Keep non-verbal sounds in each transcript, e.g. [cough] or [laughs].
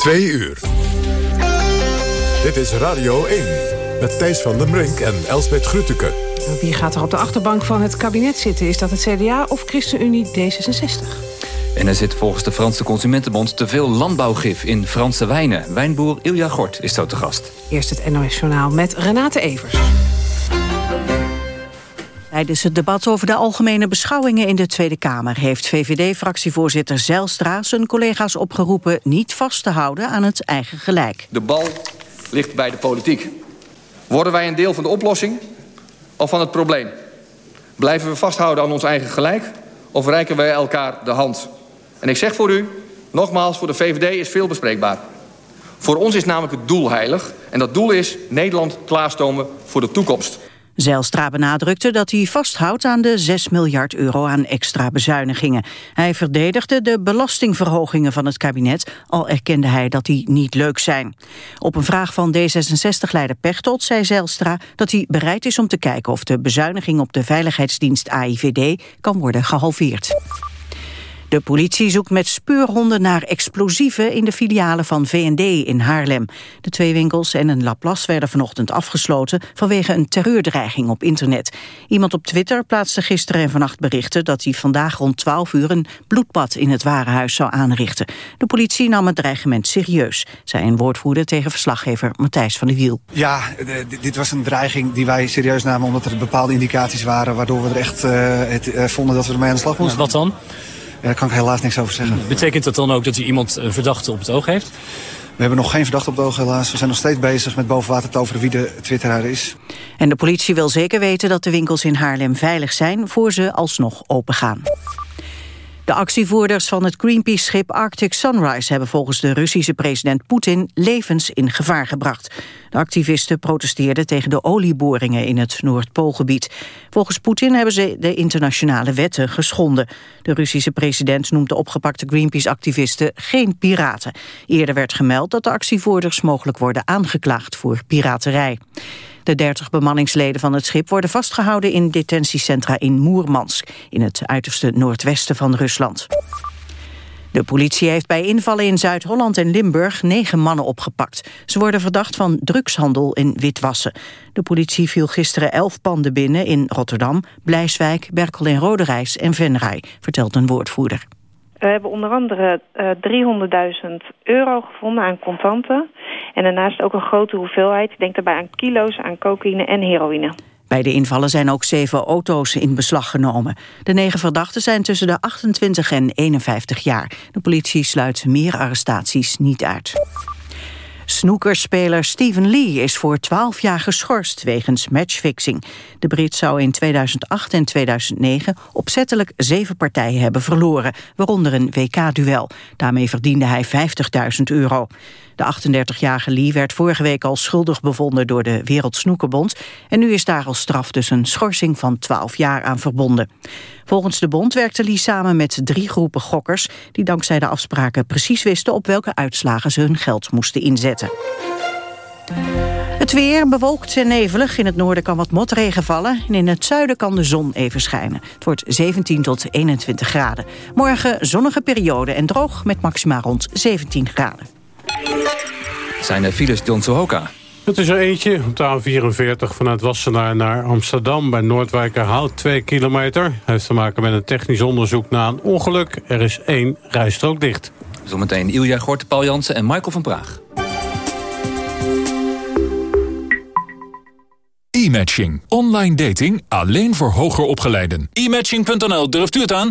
Twee uur. Dit is Radio 1 met Thijs van den Brink en Elsbeth Grütke. Wie gaat er op de achterbank van het kabinet zitten? Is dat het CDA of ChristenUnie D66? En er zit volgens de Franse Consumentenbond te veel landbouwgif in Franse wijnen. Wijnboer Ilja Gort is zo te gast. Eerst het NOS Journaal met Renate Evers. Tijdens het debat over de algemene beschouwingen in de Tweede Kamer... heeft VVD-fractievoorzitter Zijlstra zijn collega's opgeroepen... niet vast te houden aan het eigen gelijk. De bal ligt bij de politiek. Worden wij een deel van de oplossing of van het probleem? Blijven we vasthouden aan ons eigen gelijk... of reiken wij elkaar de hand? En ik zeg voor u, nogmaals, voor de VVD is veel bespreekbaar. Voor ons is namelijk het doel heilig. En dat doel is Nederland klaarstomen voor de toekomst. Zijlstra benadrukte dat hij vasthoudt aan de 6 miljard euro aan extra bezuinigingen. Hij verdedigde de belastingverhogingen van het kabinet, al erkende hij dat die niet leuk zijn. Op een vraag van D66-leider Pechtold zei Zijlstra dat hij bereid is om te kijken of de bezuiniging op de veiligheidsdienst AIVD kan worden gehalveerd. De politie zoekt met speurhonden naar explosieven in de filialen van VND in Haarlem. De twee winkels en een Laplace werden vanochtend afgesloten vanwege een terreurdreiging op internet. Iemand op Twitter plaatste gisteren en vannacht berichten dat hij vandaag rond 12 uur een bloedbad in het warenhuis zou aanrichten. De politie nam het dreigement serieus, zei een woordvoerder tegen verslaggever Matthijs van der Wiel. Ja, dit was een dreiging die wij serieus namen omdat er bepaalde indicaties waren waardoor we er echt uh, het, uh, vonden dat we ermee aan de slag moesten. Wat dan? Daar kan ik helaas niks over zeggen. Betekent dat dan ook dat u iemand een verdachte op het oog heeft? We hebben nog geen verdachte op het oog helaas. We zijn nog steeds bezig met boven water te over wie de twitteraar is. En de politie wil zeker weten dat de winkels in Haarlem veilig zijn... voor ze alsnog opengaan. De actievoerders van het Greenpeace-schip Arctic Sunrise... hebben volgens de Russische president Poetin levens in gevaar gebracht. De activisten protesteerden tegen de olieboringen in het Noordpoolgebied. Volgens Poetin hebben ze de internationale wetten geschonden. De Russische president noemt de opgepakte Greenpeace-activisten geen piraten. Eerder werd gemeld dat de actievoerders mogelijk worden aangeklaagd voor piraterij. De 30 bemanningsleden van het schip worden vastgehouden in detentiecentra in Moermansk, in het uiterste noordwesten van Rusland. De politie heeft bij invallen in Zuid-Holland en Limburg negen mannen opgepakt. Ze worden verdacht van drugshandel en witwassen. De politie viel gisteren elf panden binnen in Rotterdam, Blijswijk, Berkel en Roderijs en Venray, vertelt een woordvoerder. We hebben onder andere uh, 300.000 euro gevonden aan contanten. En daarnaast ook een grote hoeveelheid, ik denk daarbij aan kilo's aan cocaïne en heroïne. Bij de invallen zijn ook zeven auto's in beslag genomen. De negen verdachten zijn tussen de 28 en 51 jaar. De politie sluit meer arrestaties niet uit. Snoekerspeler Stephen Lee is voor 12 jaar geschorst wegens matchfixing. De Brit zou in 2008 en 2009 opzettelijk zeven partijen hebben verloren, waaronder een WK-duel. Daarmee verdiende hij 50.000 euro. De 38-jarige Lee werd vorige week al schuldig bevonden door de Wereldsnoekerbond en nu is daar als straf dus een schorsing van 12 jaar aan verbonden. Volgens de bond werkte Lee samen met drie groepen gokkers die dankzij de afspraken precies wisten op welke uitslagen ze hun geld moesten inzetten. Het weer bewolkt en nevelig. In het noorden kan wat motregen vallen. En in het zuiden kan de zon even schijnen. Het wordt 17 tot 21 graden. Morgen zonnige periode en droog met maxima rond 17 graden. Zijn er files John Sohoka? Het is er eentje op de A44 vanuit Wassenaar naar Amsterdam... bij Noordwijkerhout, 2 kilometer. Heeft te maken met een technisch onderzoek na een ongeluk. Er is één rijstrook dicht. Zometeen Ilja Gort, Paul Jansen en Michael van Praag. E-matching. Online dating alleen voor hoger opgeleiden. E-matching.nl, durft u het aan?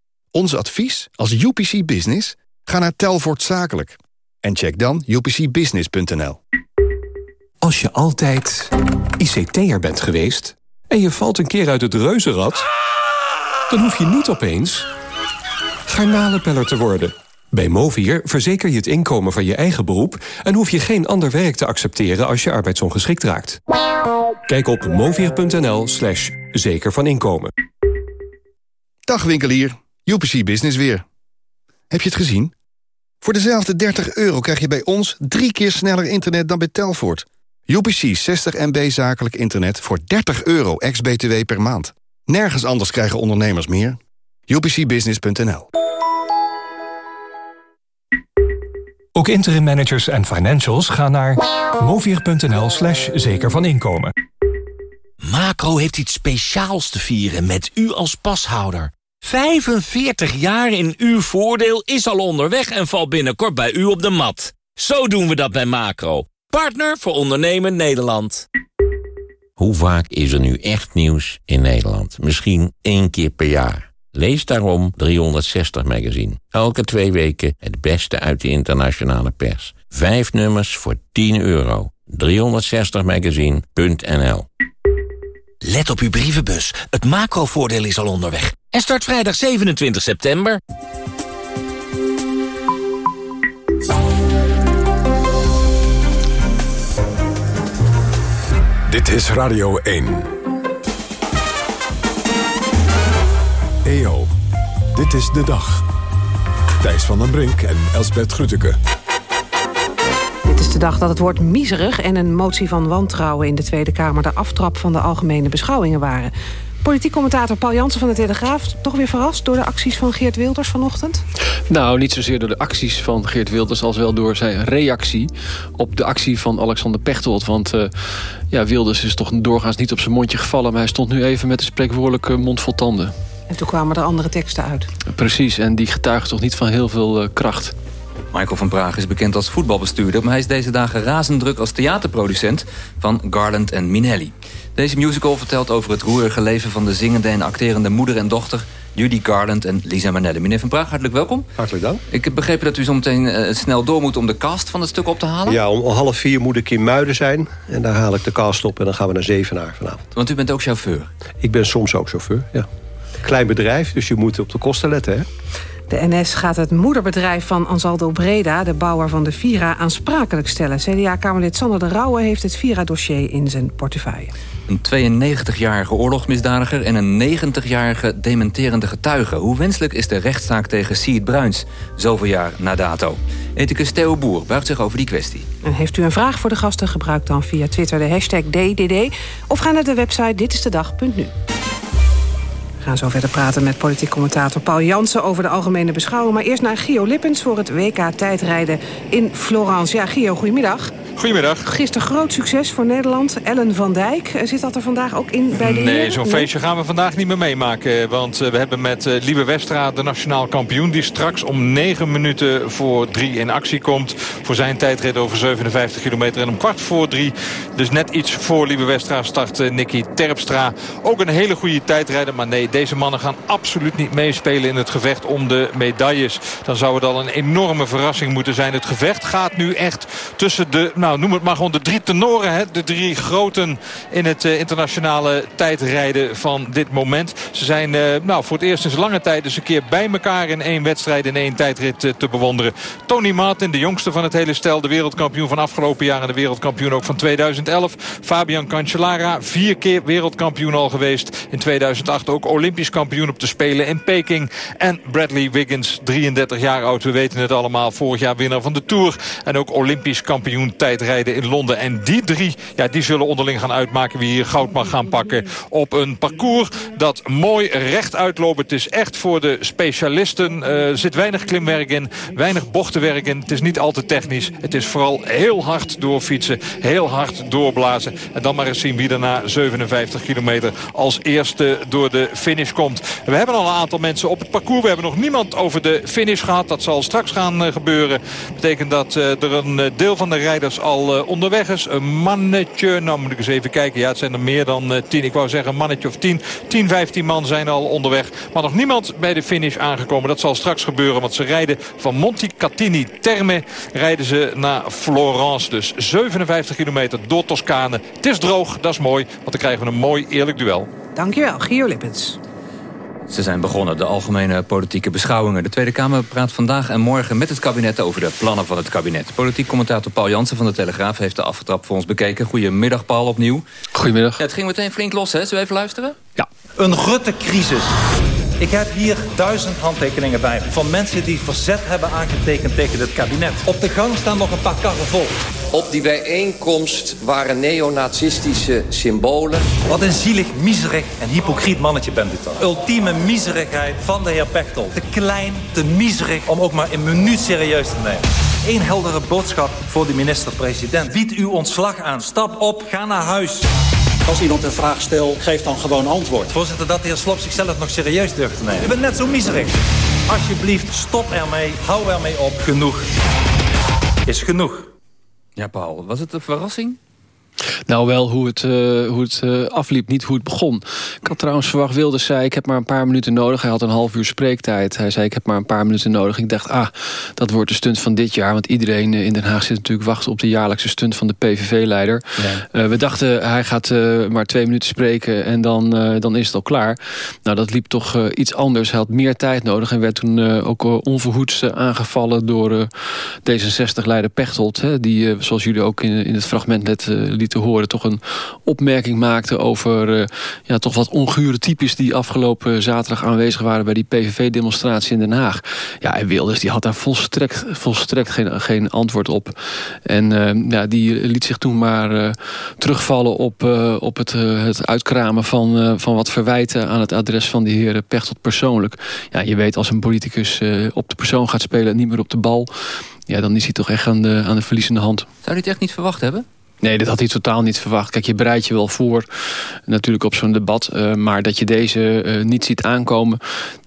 Ons advies als UPC Business? Ga naar Telvoort Zakelijk. En check dan upcbusiness.nl. Als je altijd ICT'er bent geweest... en je valt een keer uit het reuzenrad... dan hoef je niet opeens garnalenpeller te worden. Bij Movier verzeker je het inkomen van je eigen beroep... en hoef je geen ander werk te accepteren als je arbeidsongeschikt raakt. Kijk op movier.nl slash zeker van inkomen. Dag winkelier, UPC Business weer. Heb je het gezien? Voor dezelfde 30 euro krijg je bij ons drie keer sneller internet dan bij Telfort. UPC 60 MB zakelijk internet voor 30 euro ex-BTW per maand. Nergens anders krijgen ondernemers meer. UPCbusiness.nl Ook interim managers en financials gaan naar movier.nl slash zeker van inkomen. Macro heeft iets speciaals te vieren met u als pashouder. 45 jaar in uw voordeel is al onderweg en valt binnenkort bij u op de mat. Zo doen we dat bij Macro. Partner voor ondernemen Nederland. Hoe vaak is er nu echt nieuws in Nederland? Misschien één keer per jaar. Lees daarom 360 Magazine. Elke twee weken het beste uit de internationale pers. Vijf nummers voor 10 euro. 360magazine.nl Let op uw brievenbus. Het macrovoordeel is al onderweg. En start vrijdag 27 september. Dit is Radio 1. EO, dit is de dag. Thijs van den Brink en Elsbert Grütke. Dit is de dag dat het woord miserig en een motie van wantrouwen in de Tweede Kamer de aftrap van de algemene beschouwingen waren. Politiek commentator Paul Jansen van de Telegraaf... toch weer verrast door de acties van Geert Wilders vanochtend? Nou, niet zozeer door de acties van Geert Wilders... als wel door zijn reactie op de actie van Alexander Pechtold. Want uh, ja, Wilders is toch doorgaans niet op zijn mondje gevallen... maar hij stond nu even met een spreekwoordelijke mond vol tanden. En toen kwamen er andere teksten uit. Precies, en die getuigen toch niet van heel veel uh, kracht. Michael van Praag is bekend als voetbalbestuurder... maar hij is deze dagen razend druk als theaterproducent van Garland en Minelli. Deze musical vertelt over het roerige leven van de zingende en acterende moeder en dochter... Judy Garland en Lisa Manelli. Meneer Van Praag, hartelijk welkom. Hartelijk dank. Ik heb begrepen dat u zometeen uh, snel door moet om de cast van het stuk op te halen. Ja, om half vier moet ik in Muiden zijn. En daar haal ik de cast op en dan gaan we naar Zevenaar vanavond. Want u bent ook chauffeur? Ik ben soms ook chauffeur, ja. Klein bedrijf, dus je moet op de kosten letten, hè. De NS gaat het moederbedrijf van Ansaldo Breda, de bouwer van de Vira, aansprakelijk stellen. CDA-kamerlid Sander de Rauwe heeft het Vira-dossier in zijn portefeuille. Een 92-jarige oorlogsmisdadiger en een 90-jarige dementerende getuige. Hoe wenselijk is de rechtszaak tegen Siet Bruins, zoveel jaar na dato? Ethicus Theo Boer buigt zich over die kwestie. En heeft u een vraag voor de gasten, gebruik dan via Twitter de hashtag DDD... of ga naar de website ditistedag.nu. We gaan zo verder praten met politiek commentator Paul Jansen... over de algemene beschouwing. Maar eerst naar Gio Lippens voor het WK tijdrijden in Florence. Ja, Gio, goedemiddag. Goedemiddag. Gisteren groot succes voor Nederland. Ellen van Dijk, zit dat er vandaag ook in bij de Nee, zo'n feestje gaan we vandaag niet meer meemaken. Want eh, we hebben met eh, Liebe Westra de nationaal kampioen... die straks om 9 minuten voor 3 in actie komt. Voor zijn tijdrit over 57 kilometer. En om kwart voor 3, dus net iets voor Liebe Westra... start Nicky Terpstra. Ook een hele goede tijdrijder. Maar nee, deze mannen gaan absoluut niet meespelen in het gevecht om de medailles. Dan zou het al een enorme verrassing moeten zijn. Het gevecht gaat nu echt tussen de... Nou, noem het maar gewoon de drie tenoren. Hè? De drie groten in het uh, internationale tijdrijden van dit moment. Ze zijn uh, nou, voor het eerst sinds lange tijd dus een keer bij elkaar in één wedstrijd, in één tijdrit uh, te bewonderen. Tony Martin, de jongste van het hele stel. De wereldkampioen van afgelopen jaar en de wereldkampioen ook van 2011. Fabian Cancellara, vier keer wereldkampioen al geweest. In 2008 ook olympisch kampioen op de Spelen in Peking. En Bradley Wiggins, 33 jaar oud. We weten het allemaal. Vorig jaar winnaar van de Tour. En ook olympisch kampioen tijdrijden in Londen. En die drie, ja, die zullen onderling gaan uitmaken wie hier goud mag gaan pakken. Op een parcours dat mooi recht uitloopt. Het is echt voor de specialisten. Er zit weinig klimwerk in, weinig bochtenwerk in. Het is niet al te technisch. Het is vooral heel hard doorfietsen, heel hard doorblazen. En dan maar eens zien wie er na 57 kilometer als eerste door de finish komt. We hebben al een aantal mensen op het parcours. We hebben nog niemand over de finish gehad. Dat zal straks gaan uh, gebeuren. Dat betekent dat uh, er een deel van de rijders al onderweg is. Een mannetje, nou moet ik eens even kijken. Ja, het zijn er meer dan tien. Ik wou zeggen een mannetje of tien. 10, 15 man zijn al onderweg. Maar nog niemand bij de finish aangekomen. Dat zal straks gebeuren, want ze rijden van Montecatini Terme... rijden ze naar Florence. Dus 57 kilometer door Toscane. Het is droog, dat is mooi, want dan krijgen we een mooi eerlijk duel. Dankjewel, Gio Lippens. Ze zijn begonnen, de algemene politieke beschouwingen. De Tweede Kamer praat vandaag en morgen met het kabinet over de plannen van het kabinet. Politiek commentator Paul Jansen van de Telegraaf heeft de afgetrap voor ons bekeken. Goedemiddag Paul, opnieuw. Goedemiddag. Ja, het ging meteen flink los, hè? Zullen we even luisteren? Ja. Een Rutte-crisis. Ik heb hier duizend handtekeningen bij. Van mensen die verzet hebben aangetekend tegen het kabinet. Op de gang staan nog een paar karren vol. Op die bijeenkomst waren neonazistische symbolen. Wat een zielig, miserig en hypocriet mannetje bent u toch. Ultieme miserigheid van de heer Pechtel. Te klein, te miserig om ook maar een minuut serieus te nemen. Eén heldere boodschap voor de minister-president. Bied uw ontslag aan. Stap op, ga naar huis. Als iemand een vraag stelt, geef dan gewoon antwoord. Voorzitter, dat de heer Slop zichzelf nog serieus durft te nemen. U bent net zo miserig. Alsjeblieft, stop ermee. Hou ermee op. Genoeg is genoeg. Ja, Paul, was het een verrassing? Nou, wel hoe het, uh, hoe het uh, afliep, niet hoe het begon. Ik had trouwens verwacht, Wilders zei, ik heb maar een paar minuten nodig. Hij had een half uur spreektijd. Hij zei, ik heb maar een paar minuten nodig. Ik dacht, ah, dat wordt de stunt van dit jaar. Want iedereen in Den Haag zit natuurlijk wachten op de jaarlijkse stunt van de PVV-leider. Ja. Uh, we dachten, hij gaat maar twee minuten spreken en dan, dan is het al klaar. Nou, dat liep toch iets anders. Hij had meer tijd nodig en werd toen ook onverhoeds aangevallen door D66-leider Pechtold. Hè, die, zoals jullie ook in, in het fragment net lieten horen... toch een opmerking maakte over uh, ja, toch wat ongure types... die afgelopen zaterdag aanwezig waren bij die PVV-demonstratie in Den Haag. Ja, en Wilders die had daar volstrekt, volstrekt geen, geen antwoord op. En uh, ja, die liet zich toen maar terugvallen op, op het, het uitkramen van, van wat verwijten... aan het adres van die heer Pechtold persoonlijk. Ja, je weet als een politicus op de persoon gaat spelen en niet meer op de bal... Ja, dan is hij toch echt aan de, aan de verliezende hand. Zou hij het echt niet verwacht hebben? Nee, dat had hij totaal niet verwacht. Kijk, je bereidt je wel voor natuurlijk op zo'n debat. Uh, maar dat je deze uh, niet ziet aankomen...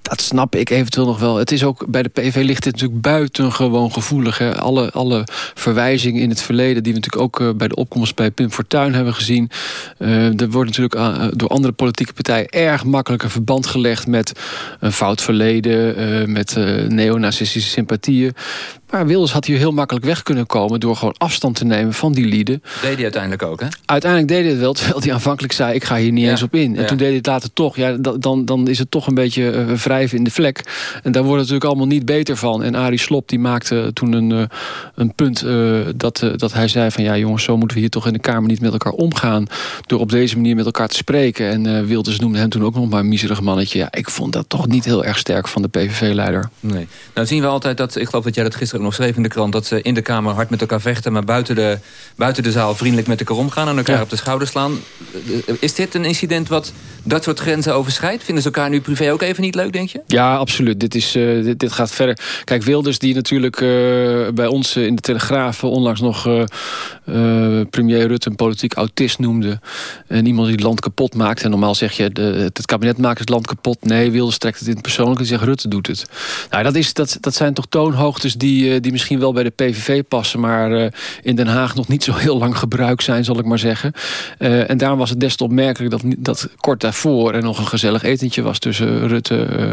dat snap ik eventueel nog wel. Het is ook, bij de PV ligt dit natuurlijk buitengewoon gevoelig. Hè. Alle, alle verwijzingen in het verleden... die we natuurlijk ook uh, bij de opkomst bij Pim Fortuyn hebben gezien... er wordt natuurlijk door andere politieke partijen... erg makkelijk een verband gelegd met een fout verleden... met neonazistische sympathieën. Maar Wilders had hier heel makkelijk weg kunnen komen... door gewoon afstand te nemen van die lieden. Deed hij uiteindelijk ook, hè? Uiteindelijk deed hij het wel, terwijl hij aanvankelijk zei... ik ga hier niet ja. eens op in. En ja. toen deed hij het later toch. Ja, dan, dan is het toch een beetje uh, wrijven in de vlek. En daar wordt het natuurlijk allemaal niet beter van. En Arie Slop die maakte toen een, uh, een punt uh, dat, dat hij zei van... ja jongens, zo moeten we hier toch in de Kamer niet met elkaar omgaan... door op deze manier met elkaar te spreken. En Wilders noemde hem toen ook nog maar een miserig mannetje. Ja, ik vond dat toch niet heel erg sterk van de PVV-leider. Nee. Nou zien we altijd dat... ik geloof dat jij dat gisteren nog schreef in de krant... dat ze in de Kamer hard met elkaar vechten... maar buiten de, buiten de zaal vriendelijk met elkaar omgaan... en elkaar ja. op de schouder slaan. Is dit een incident wat dat soort grenzen overschrijdt? Vinden ze elkaar nu privé ook even niet leuk, denk je? Ja, absoluut. Dit, is, uh, dit, dit, gaat verder. Kijk, Wilders die natuurlijk uh, bij ons in de Telegraaf... onlangs nog uh, premier Rutte een politiek autist noemde... en iemand die het land kapot maakt. En normaal zeg je, het kabinet maakt het land kapot. Nee, Wilders trekt het in het persoonlijk en zegt Rutte doet het. Nou, dat, is, dat, dat zijn toch toonhoogtes die, die misschien wel bij de PVV passen... maar uh, in Den Haag nog niet zo heel lang gebruikt zijn, zal ik maar zeggen. En daarom was het des te opmerkelijk dat, dat kort daarvoor... er nog een gezellig etentje was tussen Rutte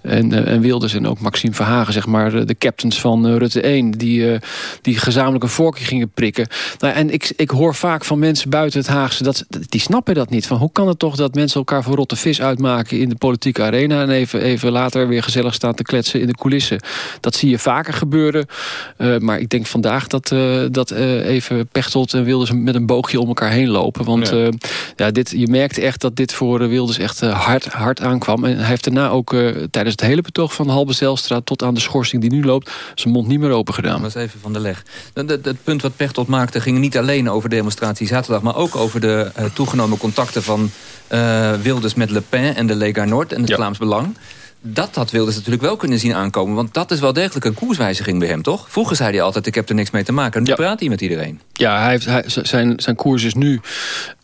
en, en Wilders... en ook Maxime Verhagen, zeg maar, de captains van Rutte 1... die, die gezamenlijk een vorkje gingen prikken. Nou, en ik, ik hoor vaak van mensen buiten het Haagse... Dat, die snappen dat niet. Van hoe kan het toch dat mensen elkaar voor rotte vis uitmaken... in de politieke arena... en even, even later weer gezellig staan te kletsen in de coulissen. Dat zie je vaker gebeuren... Uh, maar ik denk vandaag dat, uh, dat uh, even Pechtold en Wilders met een boogje om elkaar heen lopen. Want ja. ja dit, je merkte echt dat dit voor Wilders echt hard, hard aankwam. En hij heeft daarna ook tijdens het hele betoog van Halbe Zijlstra... tot aan de schorsing die nu loopt, zijn mond niet meer open gedaan. Dat is even van de leg. Het punt wat Pechtold maakte ging niet alleen over de demonstratie zaterdag... maar ook over de toegenomen contacten van Wilders met Le Pen en de Lega Noord en het ja. Vlaams Belang dat had Wilders natuurlijk wel kunnen zien aankomen. Want dat is wel degelijk een koerswijziging bij hem, toch? Vroeger zei hij altijd, ik heb er niks mee te maken. Nu ja. praat hij met iedereen. Ja, hij heeft, hij, zijn, zijn koers is nu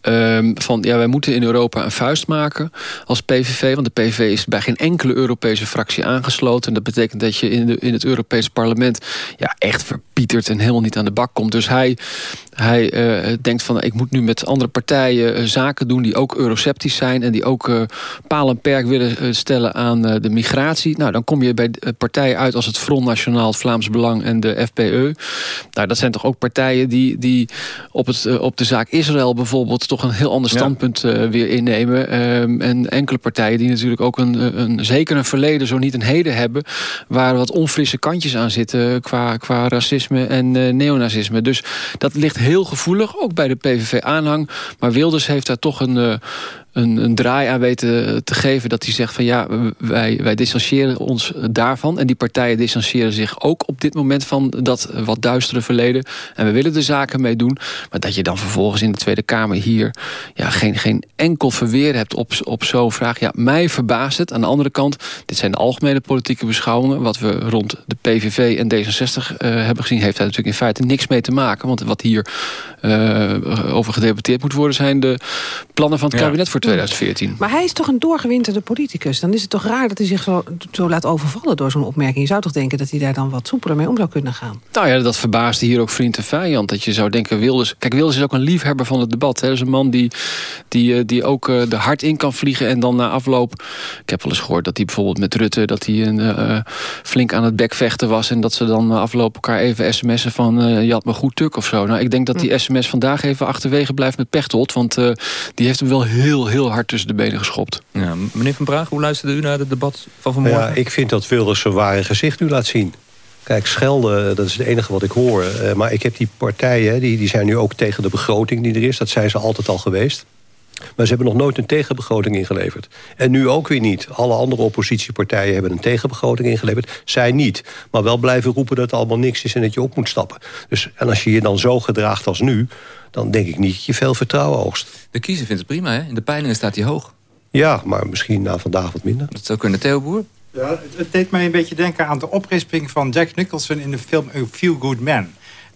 um, van... ja, wij moeten in Europa een vuist maken als PVV. Want de PVV is bij geen enkele Europese fractie aangesloten. En dat betekent dat je in, de, in het Europese parlement... ja, echt verpietert en helemaal niet aan de bak komt. Dus hij, hij uh, denkt van... ik moet nu met andere partijen uh, zaken doen... die ook euroceptisch zijn... en die ook uh, paal en perk willen stellen aan de migratie. Nou, dan kom je bij partijen uit als het Front Nationaal... het Vlaams Belang en de FPE. Nou, dat zijn toch ook partijen die, die op, het, op de zaak Israël bijvoorbeeld toch een heel ander standpunt weer innemen. Ehm, en enkele partijen die natuurlijk ook een, een, zeker een verleden, zo niet een heden hebben... waar wat onfrisse kantjes aan zitten qua, qua racisme en neonazisme. Dus dat ligt heel gevoelig, ook bij de PVV-aanhang. Maar Wilders heeft daar toch een, een, een draai aan weten te geven. Dat hij zegt van ja, wij, wij distancieren ons daarvan. En die partijen distancieren zich ook op dit moment van dat wat duistere verleden. En we willen er zaken mee doen. Maar dat je dan vervolgens in de Tweede Kamer hier ja, geen, geen enkel verweer hebt op, op zo'n vraag. Ja, mij verbaast het. Aan de andere kant, dit zijn de algemene politieke beschouwingen. Wat we rond de PVV en D66 uh, eh, hebben gezien, heeft daar natuurlijk in feite niks mee te maken. Want wat hier uh, over gedebatteerd moet worden, zijn de plannen van het kabinet voor 2014. Maar hij is toch een doorgewinterde politicus. Dan is het toch raar dat hij zich zo, zo laat overvallen door zo'n opmerking. Je zou toch denken dat hij daar dan wat soepeler mee om zou kunnen gaan? Nou ja, dat verbaasde hier ook vriend en vijand. Dat je zou denken, Wilders... Kijk, Wilders is ook een liefhebber van het debat. Hij is een man die, die, eh, die ook uh, de hard in kan vliegen en dan na afloop... Ik heb wel eens gehoord dat hij bijvoorbeeld met Rutte... dat hij een, uh, flink aan het bekvechten was... en dat ze dan afloop elkaar even sms'en van... je had me goed tuk of zo. Nou, ik denk dat die hm. sms vandaag even achterwege blijft met Pechtold. Want die heeft hem wel heel, heel hard tussen de benen geschopt. Ja, meneer Van Braag, hoe luisterde u naar het debat van vanmorgen? Ja, ik vind dat Wilders zijn ware gezicht nu laat zien. Kijk, schelden, dat is het enige wat ik hoor. Uh, maar ik heb die partijen, die, die zijn nu ook tegen de begroting die er is. Dat zijn ze altijd al geweest. Maar ze hebben nog nooit een tegenbegroting ingeleverd. En nu ook weer niet. Alle andere oppositiepartijen hebben een tegenbegroting ingeleverd. Zij niet. Maar wel blijven roepen dat het allemaal niks is en dat je op moet stappen. Dus, en als je je dan zo gedraagt als nu... dan denk ik niet dat je veel vertrouwen oogst. De kiezer vindt het prima, hè? In de peilingen staat hij hoog. Ja, maar misschien na vandaag wat minder. Dat zou kunnen, Theo Boer? Ja, het, deed mij een beetje denken aan de oprisping van Jack Nicholson... in de film A Feel Good Man.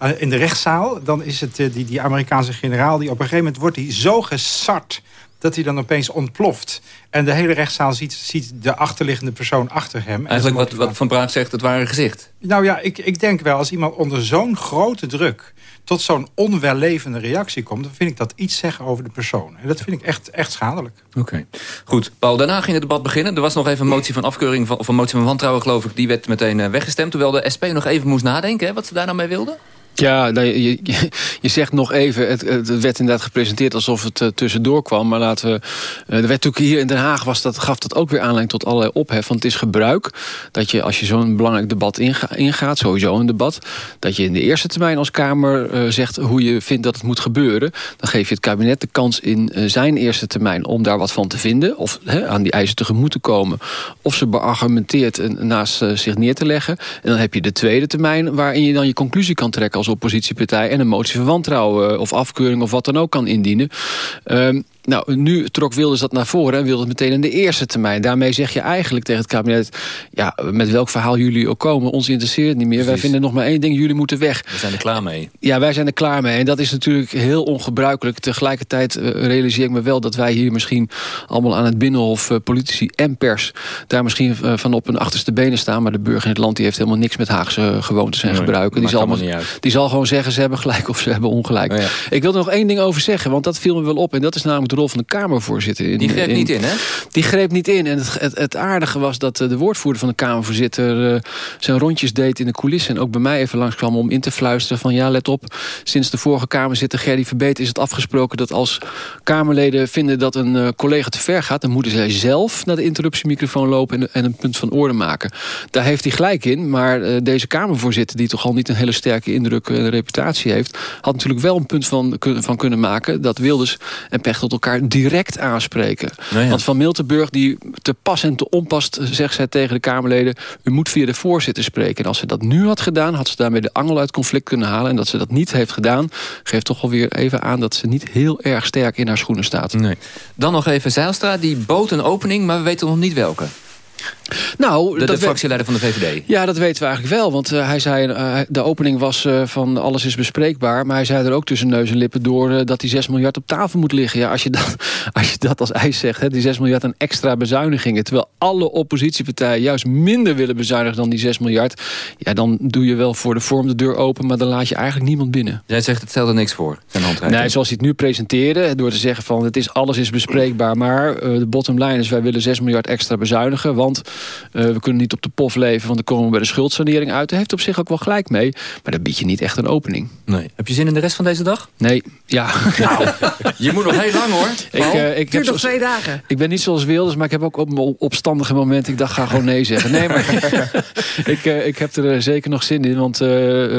Eh, in de rechtszaal, dan is het eh, die, die Amerikaanse generaal... die op een gegeven moment wordt hij zo gesart dat hij dan opeens ontploft. En de hele rechtszaal ziet, ziet de achterliggende persoon achter hem. Eigenlijk wat, wat Van Braak zegt, het ware gezicht. Nou ja, ik, ik denk wel, als iemand onder zo'n grote druk tot zo'n onwellevende reactie komt... dan vind ik dat iets zeggen over de persoon. En dat vind ik echt, echt schadelijk. Oké, goed. Paul, daarna ging het debat beginnen. Er was nog even een motie van afkeuring of een motie van wantrouwen, geloof ik. Die werd meteen eh, weggestemd, terwijl de SP nog even moest nadenken... Hè, wat ze daar nou mee wilden. Ja, nou, je, zegt nog even, het, werd inderdaad gepresenteerd alsof het uh, tussendoor kwam. Maar laten we, uh, er werd natuurlijk hier in Den Haag, was dat, gaf dat ook weer aanleiding tot allerlei ophef. Want het is gebruik dat je, als je zo'n belangrijk debat ingaat, sowieso een debat, dat je in de eerste termijn als Kamer uh, zegt hoe je vindt dat het moet gebeuren. Dan geef je het kabinet de kans in zijn eerste termijn om daar wat van te vinden. Of aan die eisen tegemoet te komen. Of ze beargumenteerd naast zich neer te leggen. En dan heb je de tweede termijn waarin je dan je conclusie kan trekken als oppositiepartij... en een motie van wantrouwen of afkeuring of wat dan ook kan indienen. Um, nou, nu trok Wilders dat naar voren en wilde het meteen in de eerste termijn. Daarmee zeg je eigenlijk tegen het kabinet... ja, met welk verhaal jullie ook komen, ons interesseert het niet meer. Wij vinden nog maar één ding, jullie moeten weg. We zijn er klaar mee. Ja, wij zijn er klaar mee. En dat is natuurlijk heel ongebruikelijk. Tegelijkertijd uh, realiseer ik me wel dat wij hier misschien... allemaal aan het Binnenhof, uh, politici en pers... daar misschien uh, van op hun achterste benen staan. Maar de burger in het land die heeft helemaal niks met Haagse gewoontes en gebruiken. Die zal, die zal gewoon zeggen, ze hebben gelijk of ze hebben ongelijk. Oh ja. Ik wil er nog één ding over zeggen, want dat viel me wel op. En dat is namelijk de rol van de Kamervoorzitter. In, die greep niet in, hè? Die greep niet in. En het, het, het aardige was dat eh, de woordvoerder van de Kamervoorzitter... Uh, zijn rondjes deed in de coulissen. En ook bij mij even langskwam om in te fluisteren van... ja, let op, sinds de vorige Kamerzitter Gerdy Verbeet... is het afgesproken dat als Kamerleden vinden dat een uh, collega te ver gaat... dan moeten zij zelf naar de interruptiemicrofoon lopen... en, en een punt van orde maken. Daar heeft hij gelijk in. Maar uh, deze Kamervoorzitter, die toch al niet een hele sterke indruk en reputatie heeft... had natuurlijk wel een punt van, van kunnen maken... dat Wilders en Pechtold elkaar direct aanspreken. Want Van Miltenburg, die te pas en te onpas zegt zij tegen de Kamerleden... u moet via de voorzitter spreken. En als ze dat nu had gedaan, had ze daarmee de angel uit conflict kunnen halen. En dat ze dat niet heeft gedaan, geeft toch alweer even aan... dat ze niet heel erg sterk in haar schoenen staat. Nee. Dan nog even Zijlstra, die bood een opening, maar we weten nog niet welke. Nou, de, de fractieleider van de VVD. Ja, dat weten we eigenlijk wel. Want uh, hij zei, uh, de opening was uh, van alles is bespreekbaar. Maar hij zei er ook tussen neus en lippen door... dat die 6 miljard op tafel moet liggen. Ja, als je dat [laughs] als, je dat als eis zegt, hè, die 6 miljard aan extra bezuinigingen... terwijl alle oppositiepartijen juist minder willen bezuinigen dan die 6 miljard... ja, dan doe je wel voor de vorm de deur open... maar dan laat je eigenlijk niemand binnen. Jij zegt het stelde niks voor, zijn handreiking. Nee, zoals hij het nu presenteerde, door te zeggen van... het is, alles is bespreekbaar, maar uh, de bottom line is... wij willen 6 miljard extra bezuinigen, want uh, we kunnen niet op de pof leven... want dan komen we bij de schuldsanering uit. Daar heeft op zich ook wel gelijk mee, maar dan bied je niet echt een opening. Nee. Heb je zin in de rest van deze dag? Nee, ja. Nou, je moet nog heel lang hoor. Ik, uh, ik heb nog twee dagen. Ik ben niet zoals Wilders, maar ik heb ook op opstandige momenten... ik dacht, ga gewoon nee zeggen. Nee, maar [laughs] ik, uh, ik heb er zeker nog zin in. Want uh,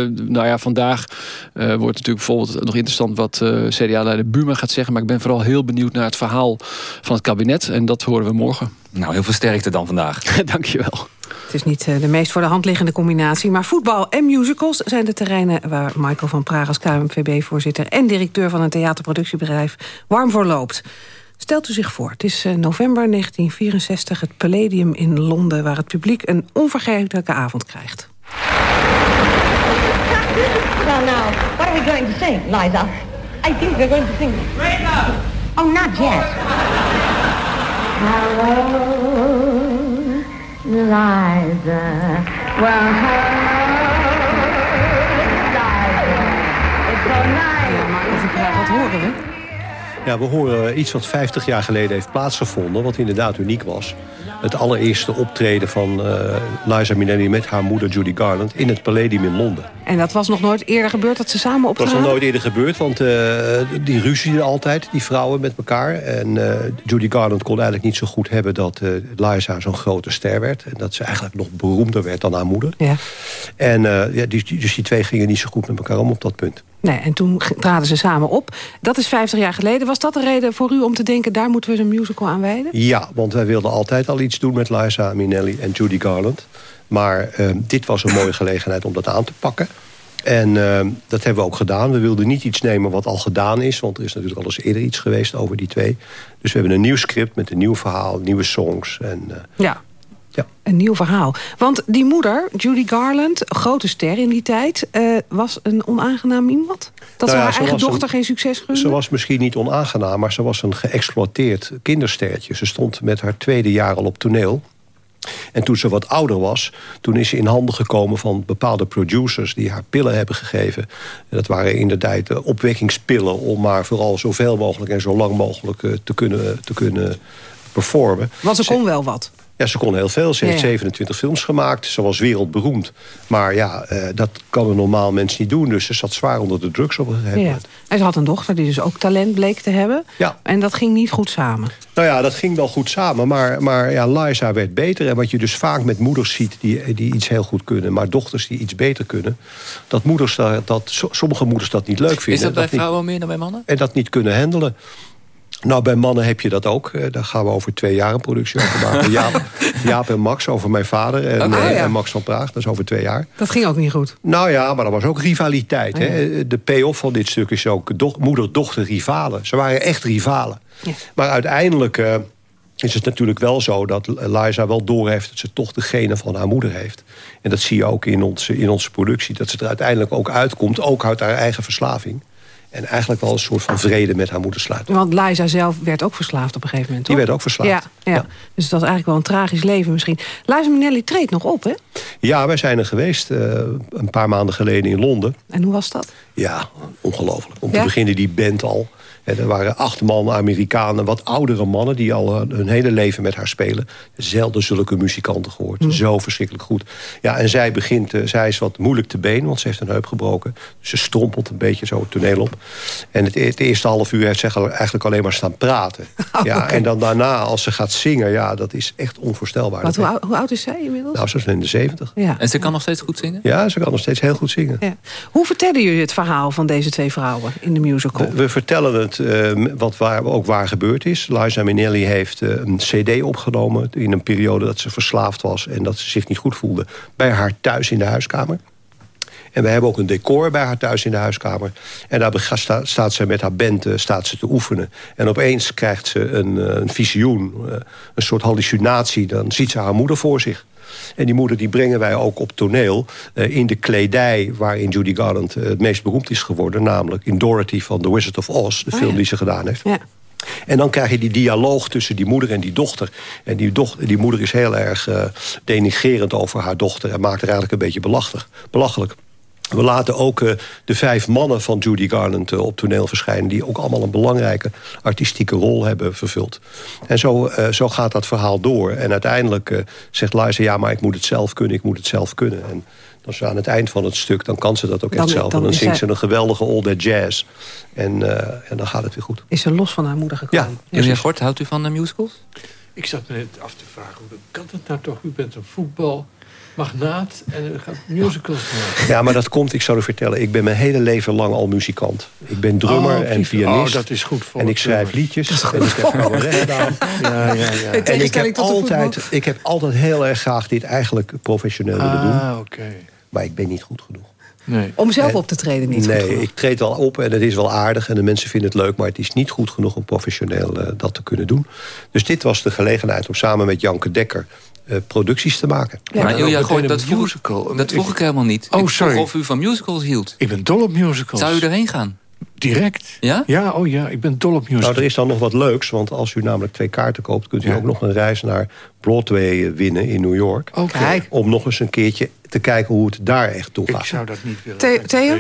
nou ja, vandaag wordt natuurlijk bijvoorbeeld nog interessant... wat CDA-leider Buma gaat zeggen. Maar ik ben vooral heel benieuwd naar het verhaal van het kabinet. En dat horen we morgen. Nou, heel veel sterkte dan vandaag. [laughs] Dankjewel. Het is niet de meest voor de hand liggende combinatie... maar voetbal en musicals zijn de terreinen... waar Michael van Praag als KMVB-voorzitter... en directeur van een theaterproductiebedrijf warm voor loopt. Stelt u zich voor, het is november 1964, het Palladium in Londen... waar het publiek een onvergetelijke avond krijgt. Well, now, what are we going to sing, Liza? I think we're going to sing... Oh, not yet. Hello, Liza. Well, Ja, maar over Praag, wat horen we? Ja, we horen iets wat 50 jaar geleden heeft plaatsgevonden... wat inderdaad uniek was. Het allereerste optreden van uh, Liza Minnelli met haar moeder Judy Garland... in het Palladium in Londen. En dat was nog nooit eerder gebeurd dat ze samen optraden? Dat was nog nooit eerder gebeurd, want uh, die ruzie altijd, die vrouwen met elkaar. En uh, Judy Garland kon eigenlijk niet zo goed hebben... dat Liza zo'n grote ster werd. En dat ze eigenlijk nog beroemder werd dan haar moeder. Ja. En ja, die, dus die twee gingen niet zo goed met elkaar om op dat punt. Nee, en toen traden ze samen op. Dat is 50 jaar geleden. Was dat de reden voor u om te denken... daar moeten we een musical aan wijden? Ja, want wij wilden altijd al iets doen met Liza Minnelli en Judy Garland. Maar uh, dit was een mooie [laughs] gelegenheid om dat aan te pakken. En uh, dat hebben we ook gedaan. We wilden niet iets nemen wat al gedaan is. Want er is natuurlijk al eens eerder iets geweest over die twee. Dus we hebben een nieuw script met een nieuw verhaal, nieuwe songs. En, uh, ja. Ja. Een nieuw verhaal. Want die moeder, Judy Garland, grote ster in die tijd... Uh, was een onaangenaam iemand? Dat nou ze ja, haar ze eigen dochter een, geen succes gunde? Ze was misschien niet onaangenaam, maar ze was een geëxploiteerd kinderstertje. Ze stond met haar tweede jaar al op toneel. En toen ze wat ouder was, toen is ze in handen gekomen van bepaalde producers die haar pillen hebben gegeven. En dat waren inderdaad opwekkingspillen om maar vooral zoveel mogelijk en zo lang mogelijk te kunnen, te kunnen performen. Want ze kon wel wat. Ja, ze kon heel veel. Ze heeft Ja, ja. 27 films gemaakt. Ze was wereldberoemd. Maar ja, eh, dat kan een normaal mens niet doen. Dus ze zat zwaar onder de drugs op een gegeven Ja. moment. En ze had een dochter die dus ook talent bleek te hebben. Ja. En dat ging niet goed samen. Nou ja, dat ging wel goed samen. Maar, maar ja, Liza werd beter. En wat je dus vaak met moeders ziet die, die iets heel goed kunnen... maar dochters die iets beter kunnen... dat, moeders dat, dat so- sommige moeders dat niet leuk vinden. Is dat bij niet- vrouwen meer dan bij mannen? en dat niet kunnen handelen. Nou, bij mannen heb je dat ook. Eh, Daar gaan we over twee jaar een productie over maken. [laughs] Jaap, Jaap en Max over mijn vader en, Oh, eh, ja. en Max van Praag. Dat is over twee jaar. Dat ging ook niet goed. Nou ja, maar er was ook rivaliteit. Hè? De payoff van dit stuk is ook doch- moeder-dochter rivalen. Ze waren echt rivalen. Maar uiteindelijk eh, is het natuurlijk wel zo dat Liza wel doorheeft... dat ze toch de genen van haar moeder heeft. En dat zie je ook in onze, in onze productie. Dat ze er uiteindelijk ook uitkomt, ook uit haar eigen verslaving. En eigenlijk wel een soort van vrede met haar moeder sluit. Want Liza zelf werd ook verslaafd op een gegeven moment, Die toch? werd ook verslaafd. Ja, ja. dus dat is eigenlijk wel een tragisch leven misschien. Liza Minnelli treedt nog op, hè? Ja, wij zijn er geweest eh, een paar maanden geleden in Londen. En hoe was dat? Ja, ongelooflijk. Om Ja? te beginnen die band al. En er waren acht man Amerikanen, wat oudere mannen... die al eh, hun hele leven met haar spelen. Zelden zulke muzikanten gehoord. Zo verschrikkelijk goed. Ja, en zij begint, eh, zij is wat moeilijk te been... want ze heeft een heup gebroken. Dus ze strompelt een beetje zo het toneel op. En het, het eerste half uur heeft ze eigenlijk alleen maar staan praten. [laughs] ja, En dan daarna, als ze gaat zingen... ja, dat is echt onvoorstelbaar. Wat, Dat hoe, oud, hoe oud is zij inmiddels? Nou, ze is in de zeventig. Ja. En ze kan nog steeds goed zingen? Ja, ze kan nog steeds heel goed zingen. Ja. Hoe vertellen jullie het verhaal van deze twee vrouwen in de musical? We, we vertellen het eh, wat waar, ook waar gebeurd is. Liza Minnelli heeft eh, een cd opgenomen... in een periode dat ze verslaafd was... en dat ze zich niet goed voelde... bij haar thuis in de huiskamer. En we hebben ook een decor bij haar thuis in de huiskamer. En daar staat ze met haar band eh, staat ze te oefenen. En opeens krijgt ze een, eh, een visioen, een soort hallucinatie. Dan ziet ze haar moeder voor zich. En die moeder die brengen wij ook op toneel eh, in de kledij... waarin Judy Garland eh, het meest beroemd is geworden. Namelijk in Dorothy van The Wizard of Oz, de Oh, film ja. die ze gedaan heeft. Ja. En dan krijg je die dialoog tussen die moeder en die dochter. En die, dochter, die moeder is heel erg uh, denigerend over haar dochter... en maakt haar eigenlijk een beetje belachelijk. belachelijk. We laten ook uh, de vijf mannen van Judy Garland uh, op toneel verschijnen... die ook allemaal een belangrijke artistieke rol hebben vervuld. En zo, uh, zo gaat dat verhaal door. En uiteindelijk zegt Liza, ja, maar ik moet het zelf kunnen, ik moet het zelf kunnen. En dan ze aan het eind van het stuk, dan kan ze dat ook Dan- echt zelf. dan en dan zingt zij- ze een geweldige all that jazz. En, en dan gaat het weer goed. Is ze los van haar moeder gekomen? Meneer Gort, houdt u van de musicals? Ik zat me net af te vragen, hoe kan het nou toch? U bent een voetbalmagnaat en u gaat musicals maken. Ja, maar dat komt, ik zou u vertellen... ik ben mijn hele leven lang al muzikant. Ik ben drummer Oh, en lief. pianist. Oh, dat is goed voor En ik schrijf liedjes. Dat is en goed ik heb cabaret gedaan. Ja, ja, ja. En ik heb, altijd, ik heb altijd heel erg graag dit eigenlijk professioneel willen doen. Ah, oké. Maar ik ben niet goed genoeg. Nee. Om zelf En- op te treden niet goed Nee, genoeg. ik treed wel op en het is wel aardig en de mensen vinden het leuk... maar het is niet goed genoeg om professioneel eh, dat te kunnen doen. Dus dit was de gelegenheid om samen met Janke Dekker... eh, producties te maken. maar Ilja een dat vroeg, musical. dat vroeg ik helemaal niet. Oh, ik sorry. vroeg of u van musicals hield. Ik ben dol op musicals. Zou u erheen gaan? Direct? Ja? Ja, oh ja, ik ben dol op musicals. Nou, er is dan nog wat leuks, want als u namelijk twee kaarten koopt... kunt u ook nog een reis naar Broadway eh, winnen in New York. Oké. Kijk. Om nog eens een keertje te kijken hoe het daar echt toe gaat. Ik zou dat niet willen. The- Theo? [laughs]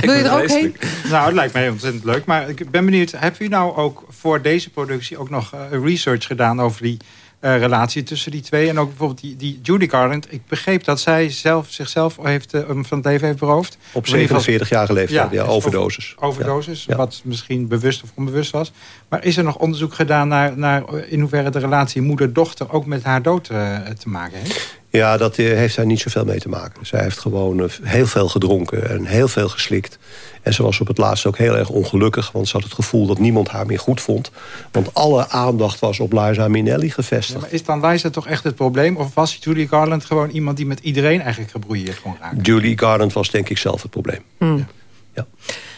Wil je er ook heen? Nou, het lijkt mij ontzettend leuk. Maar ik ben benieuwd, hebt u nou ook voor deze productie... ook nog eh, research gedaan over die eh, relatie tussen die twee? En ook bijvoorbeeld die, die Judy Garland. Ik begreep dat zij zelf, zichzelf heeft, eh, van het leven heeft beroofd. Op Of in ieder geval- 47-jarige leeftijd, ja, dus overdosis. over- overdosis, wat misschien bewust of onbewust was. Maar is er nog onderzoek gedaan naar, naar in hoeverre de relatie moeder-dochter... ook met haar dood eh, te maken heeft? Ja, dat eh, heeft daar niet zoveel mee te maken. Zij heeft gewoon eh, heel veel gedronken en heel veel geslikt. En ze was op het laatst ook heel erg ongelukkig... want ze had het gevoel dat niemand haar meer goed vond. Want alle aandacht was op Liza Minnelli gevestigd. Maar is dan Liza toch echt het probleem? Of was Judy Garland gewoon iemand die met iedereen eigenlijk gebrouilleerd kon raken? Julie Garland was denk ik zelf het probleem.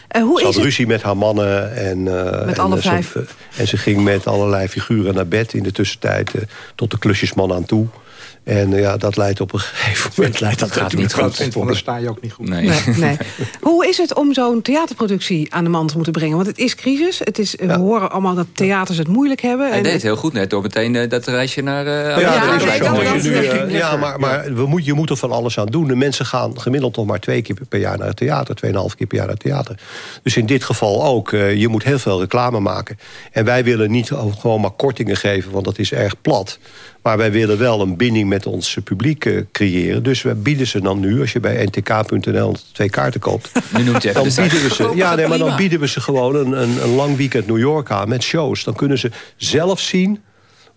Eh, hoe ze had is het? ruzie met haar mannen. En, Met en, alle ze- vijf? eh, en ze ging met allerlei figuren naar bed in de tussentijd... eh, tot de klusjesman aan toe. En eh, ja, dat leidt op een [laughs] gegeven moment... Leidt dat gaat niet goed. der sta je ook niet goed. Nee. [laughs] Nee, nee. Hoe is het om zo'n theaterproductie aan de man te moeten brengen? Want het is crisis. Het is, we horen allemaal dat theaters het moeilijk hebben. Hij En- deed het heel goed net door meteen eh, dat reisje naar... eh, Ja, dat nu, ja, maar, maar we moet, je moet er van alles aan doen. De mensen gaan gemiddeld nog maar twee keer per jaar naar het theater. Tweeënhalf keer per jaar naar het theater. Dus in dit geval ook. eh, je moet heel veel reclame maken. En wij willen niet gewoon maar kortingen geven, want dat is erg plat. Maar wij willen wel een binding met ons publiek eh, creëren. Dus we bieden ze dan nu, als je bij ntk.nl twee kaarten koopt... [laughs] Nu noemt je even dan de bieden we ze, ja, nee, maar dan bieden we ze gewoon een, een, een lang weekend New York aan met shows. Dan kunnen ze zelf zien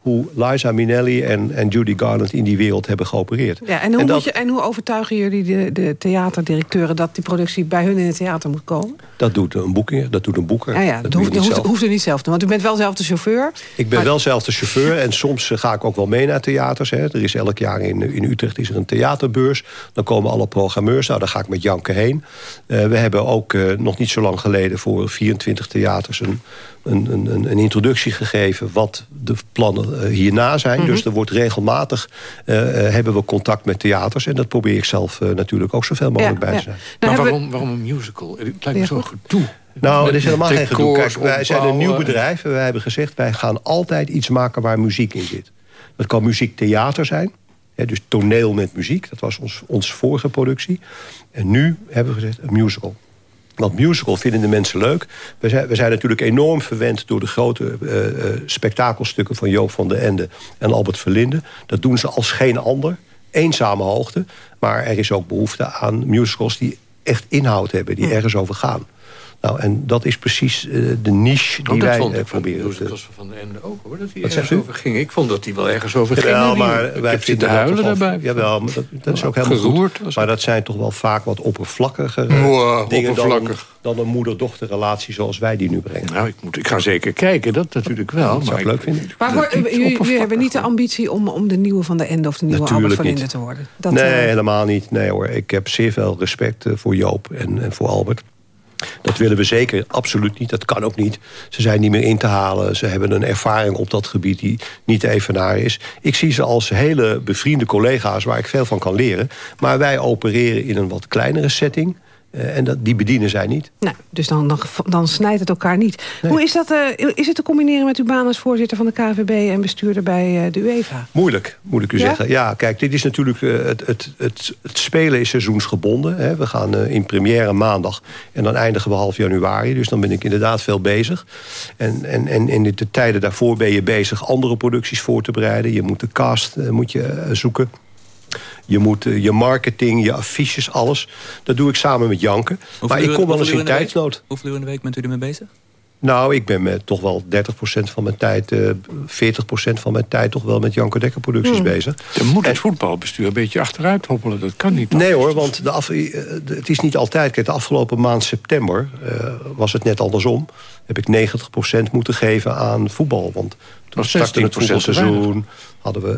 hoe Liza Minnelli en, en Judy Garland in die wereld hebben geopereerd. Ja, en, hoe dat, moet je, en hoe overtuigen jullie de, de theaterdirecteuren... dat die productie bij hun in het theater moet komen? dat doet een boeker. Dat doet een boeker. Ja, ja, dat hoeft, hoeft, hoeft u niet zelf te doen. Want u bent wel zelf de chauffeur. Ik ben maar- wel zelf de chauffeur en soms eh, ga ik ook wel mee naar theaters. Hè. Er is elk jaar in, in Utrecht is er een theaterbeurs. Dan komen alle programmeurs. Nou, daar ga ik met Janke heen. Eh, we hebben ook eh, nog niet zo lang geleden voor 24 theaters... een, een, een, een introductie gegeven wat de plannen eh, hierna zijn. Mhm. Dus er wordt regelmatig eh, eh, hebben we contact met theaters. En dat probeer ik zelf natuurlijk ook zoveel mogelijk bij te zijn. Maar waarom, waarom een musical? Het lijkt me Ja, zo goed. gedoe. Nou, het is helemaal geen gedoe. Kijk, wij zijn een nieuw bedrijf. en Wij hebben gezegd, wij gaan altijd iets maken waar muziek in zit. Dat kan muziektheater zijn. Hè, dus toneel met muziek. Dat was ons, ons vorige productie. En nu hebben we gezegd, een musical. Want musical vinden de mensen leuk. We zijn, we zijn natuurlijk enorm verwend door de grote eh, eh, spektakelstukken... van Joop van den Ende en Albert Verlinde. Dat doen ze als geen ander. Eenzame hoogte. Maar er is ook behoefte aan musicals die echt inhoud hebben. Die ergens over gaan. Nou, en dat is precies eh, de niche die Oh, dat wij vond eh, ik van proberen te... musicals van Van den Ende ook, hoor. Dat die Wat ergens over ging. Ik vond dat die wel ergens over ging. Jawel, Die- maar ik wij zitten dat huilen toch wel- daarbij. Jawel, maar dat, dat is ook helemaal Geroerd goed. Maar dat zijn toch wel vaak wat oppervlakkiger Wow, dingen dan, oppervlakkig. dan een moeder-dochter relatie zoals wij die nu brengen. Nou, ik, moet, ik ga zeker kijken, dat natuurlijk wel. Dat zou ik maar leuk vinden. Maar voor, jullie, jullie hebben niet de ambitie om, om de nieuwe van de Ende... of de nieuwe Albert Natuurlijk van Linde niet. te worden? Dat, nee, eh, helemaal niet. Nee hoor, ik heb zeer veel respect voor Joop en, en voor Albert. Dat willen we zeker absoluut niet. Dat kan ook niet. Ze zijn niet meer in te halen. Ze hebben een ervaring op dat gebied die niet te evenaren is. Ik zie ze als hele bevriende collega's waar ik veel van kan leren. Maar wij opereren in een wat kleinere setting. Uh, en dat, die bedienen zij niet. Nou, dus dan, dan, dan snijdt het elkaar niet. Hoe is, dat, uh, is het te combineren met uw baan als voorzitter van de KVB... en bestuurder bij uh, de UEFA? Moeilijk, moet ik u Ja? zeggen. Ja, kijk, dit is natuurlijk... het, het, het, het spelen is seizoensgebonden. Hè. We gaan in première maandag en dan eindigen we half januari. Dus dan ben ik inderdaad veel bezig. En, en, en in de tijden daarvoor ben je bezig andere producties voor te bereiden. Je moet de cast moet je, zoeken. Je moet uh, je marketing, je affiches, alles. Dat doe ik samen met Janke. Hoeveel maar ik kom wel eens in tijdsnood. Hoeveel uur in de week bent u ermee bezig? Nou, ik ben met toch wel 30% van mijn tijd... eh 40% van mijn tijd toch wel met Janke Dekker producties Hmm. bezig. Dan moet het voetbalbestuur een beetje achteruit hoppelen. Dat kan niet. Nee hoor, want de af, eh, de- het is niet altijd. Kijk, de afgelopen maand september eh, was het net andersom. Heb ik 90% moeten geven aan voetbal. Want toen Was startte het 16% te weinig. voetbalseizoen. Hadden we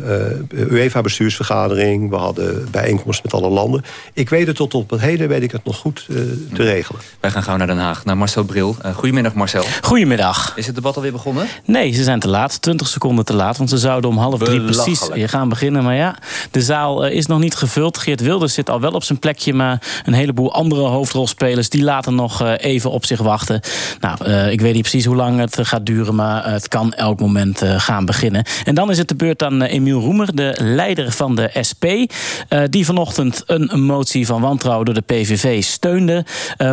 eh UEFA-bestuursvergadering. We hadden bijeenkomst met alle landen. Ik weet het tot op het heden, weet ik het nog goed eh, te regelen. Wij gaan gauw naar Den Haag, naar Marcel Bril. Eh, goedemiddag Marcel. Goedemiddag. Is het debat alweer begonnen? Nee, ze zijn te laat. 20 seconden te laat. Want ze zouden om half drie precies je gaan beginnen. Maar ja, de zaal is nog niet gevuld. Geert Wilders zit al wel op zijn plekje. Maar een heleboel andere hoofdrolspelers... die laten nog even op zich wachten. Nou, eh, ik weet niet precies hoe lang het gaat duren. Maar het kan elk moment eh, gaan beginnen. En dan is het de beurt aan eh, Emiel Roemer, de leider van de SP. eh, die vanochtend een motie van wantrouwen door de PVV steunde.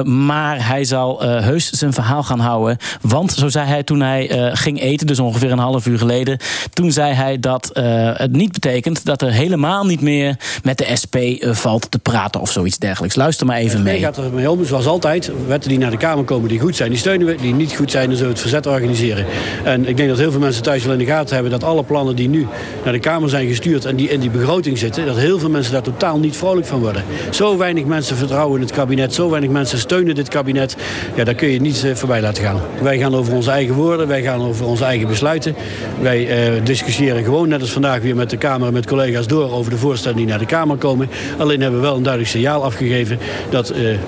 Maar hij zal heus zijn verhaal gaan houden. Want, zo zei hij toen hij ging eten, dus ongeveer een half uur geleden. Toen zei hij dat het niet betekent dat er helemaal niet meer met de SP valt te praten of zoiets dergelijks. Luister maar even mee. gaat er mee om, zoals altijd. Wetten die naar de Kamer komen die goed zijn, die steunen we. Die niet goed zijn, dan zullen we het verzet organiseren. En ik denk dat heel veel mensen thuis in de gaten hebben... dat alle plannen die nu naar de Kamer zijn gestuurd en die in die begroting zitten... dat heel veel mensen daar totaal niet vrolijk van worden. Zo weinig mensen vertrouwen in het kabinet, zo weinig mensen steunen dit kabinet. Ja, daar kun je niet eh, voorbij laten gaan. Wij gaan over onze eigen woorden, wij gaan over onze eigen besluiten. Wij eh, discussiëren gewoon, net als vandaag weer met de Kamer en met collega's door... over de voorstellen die naar de Kamer komen. Alleen hebben we wel een duidelijk signaal afgegeven... dat eh, eh,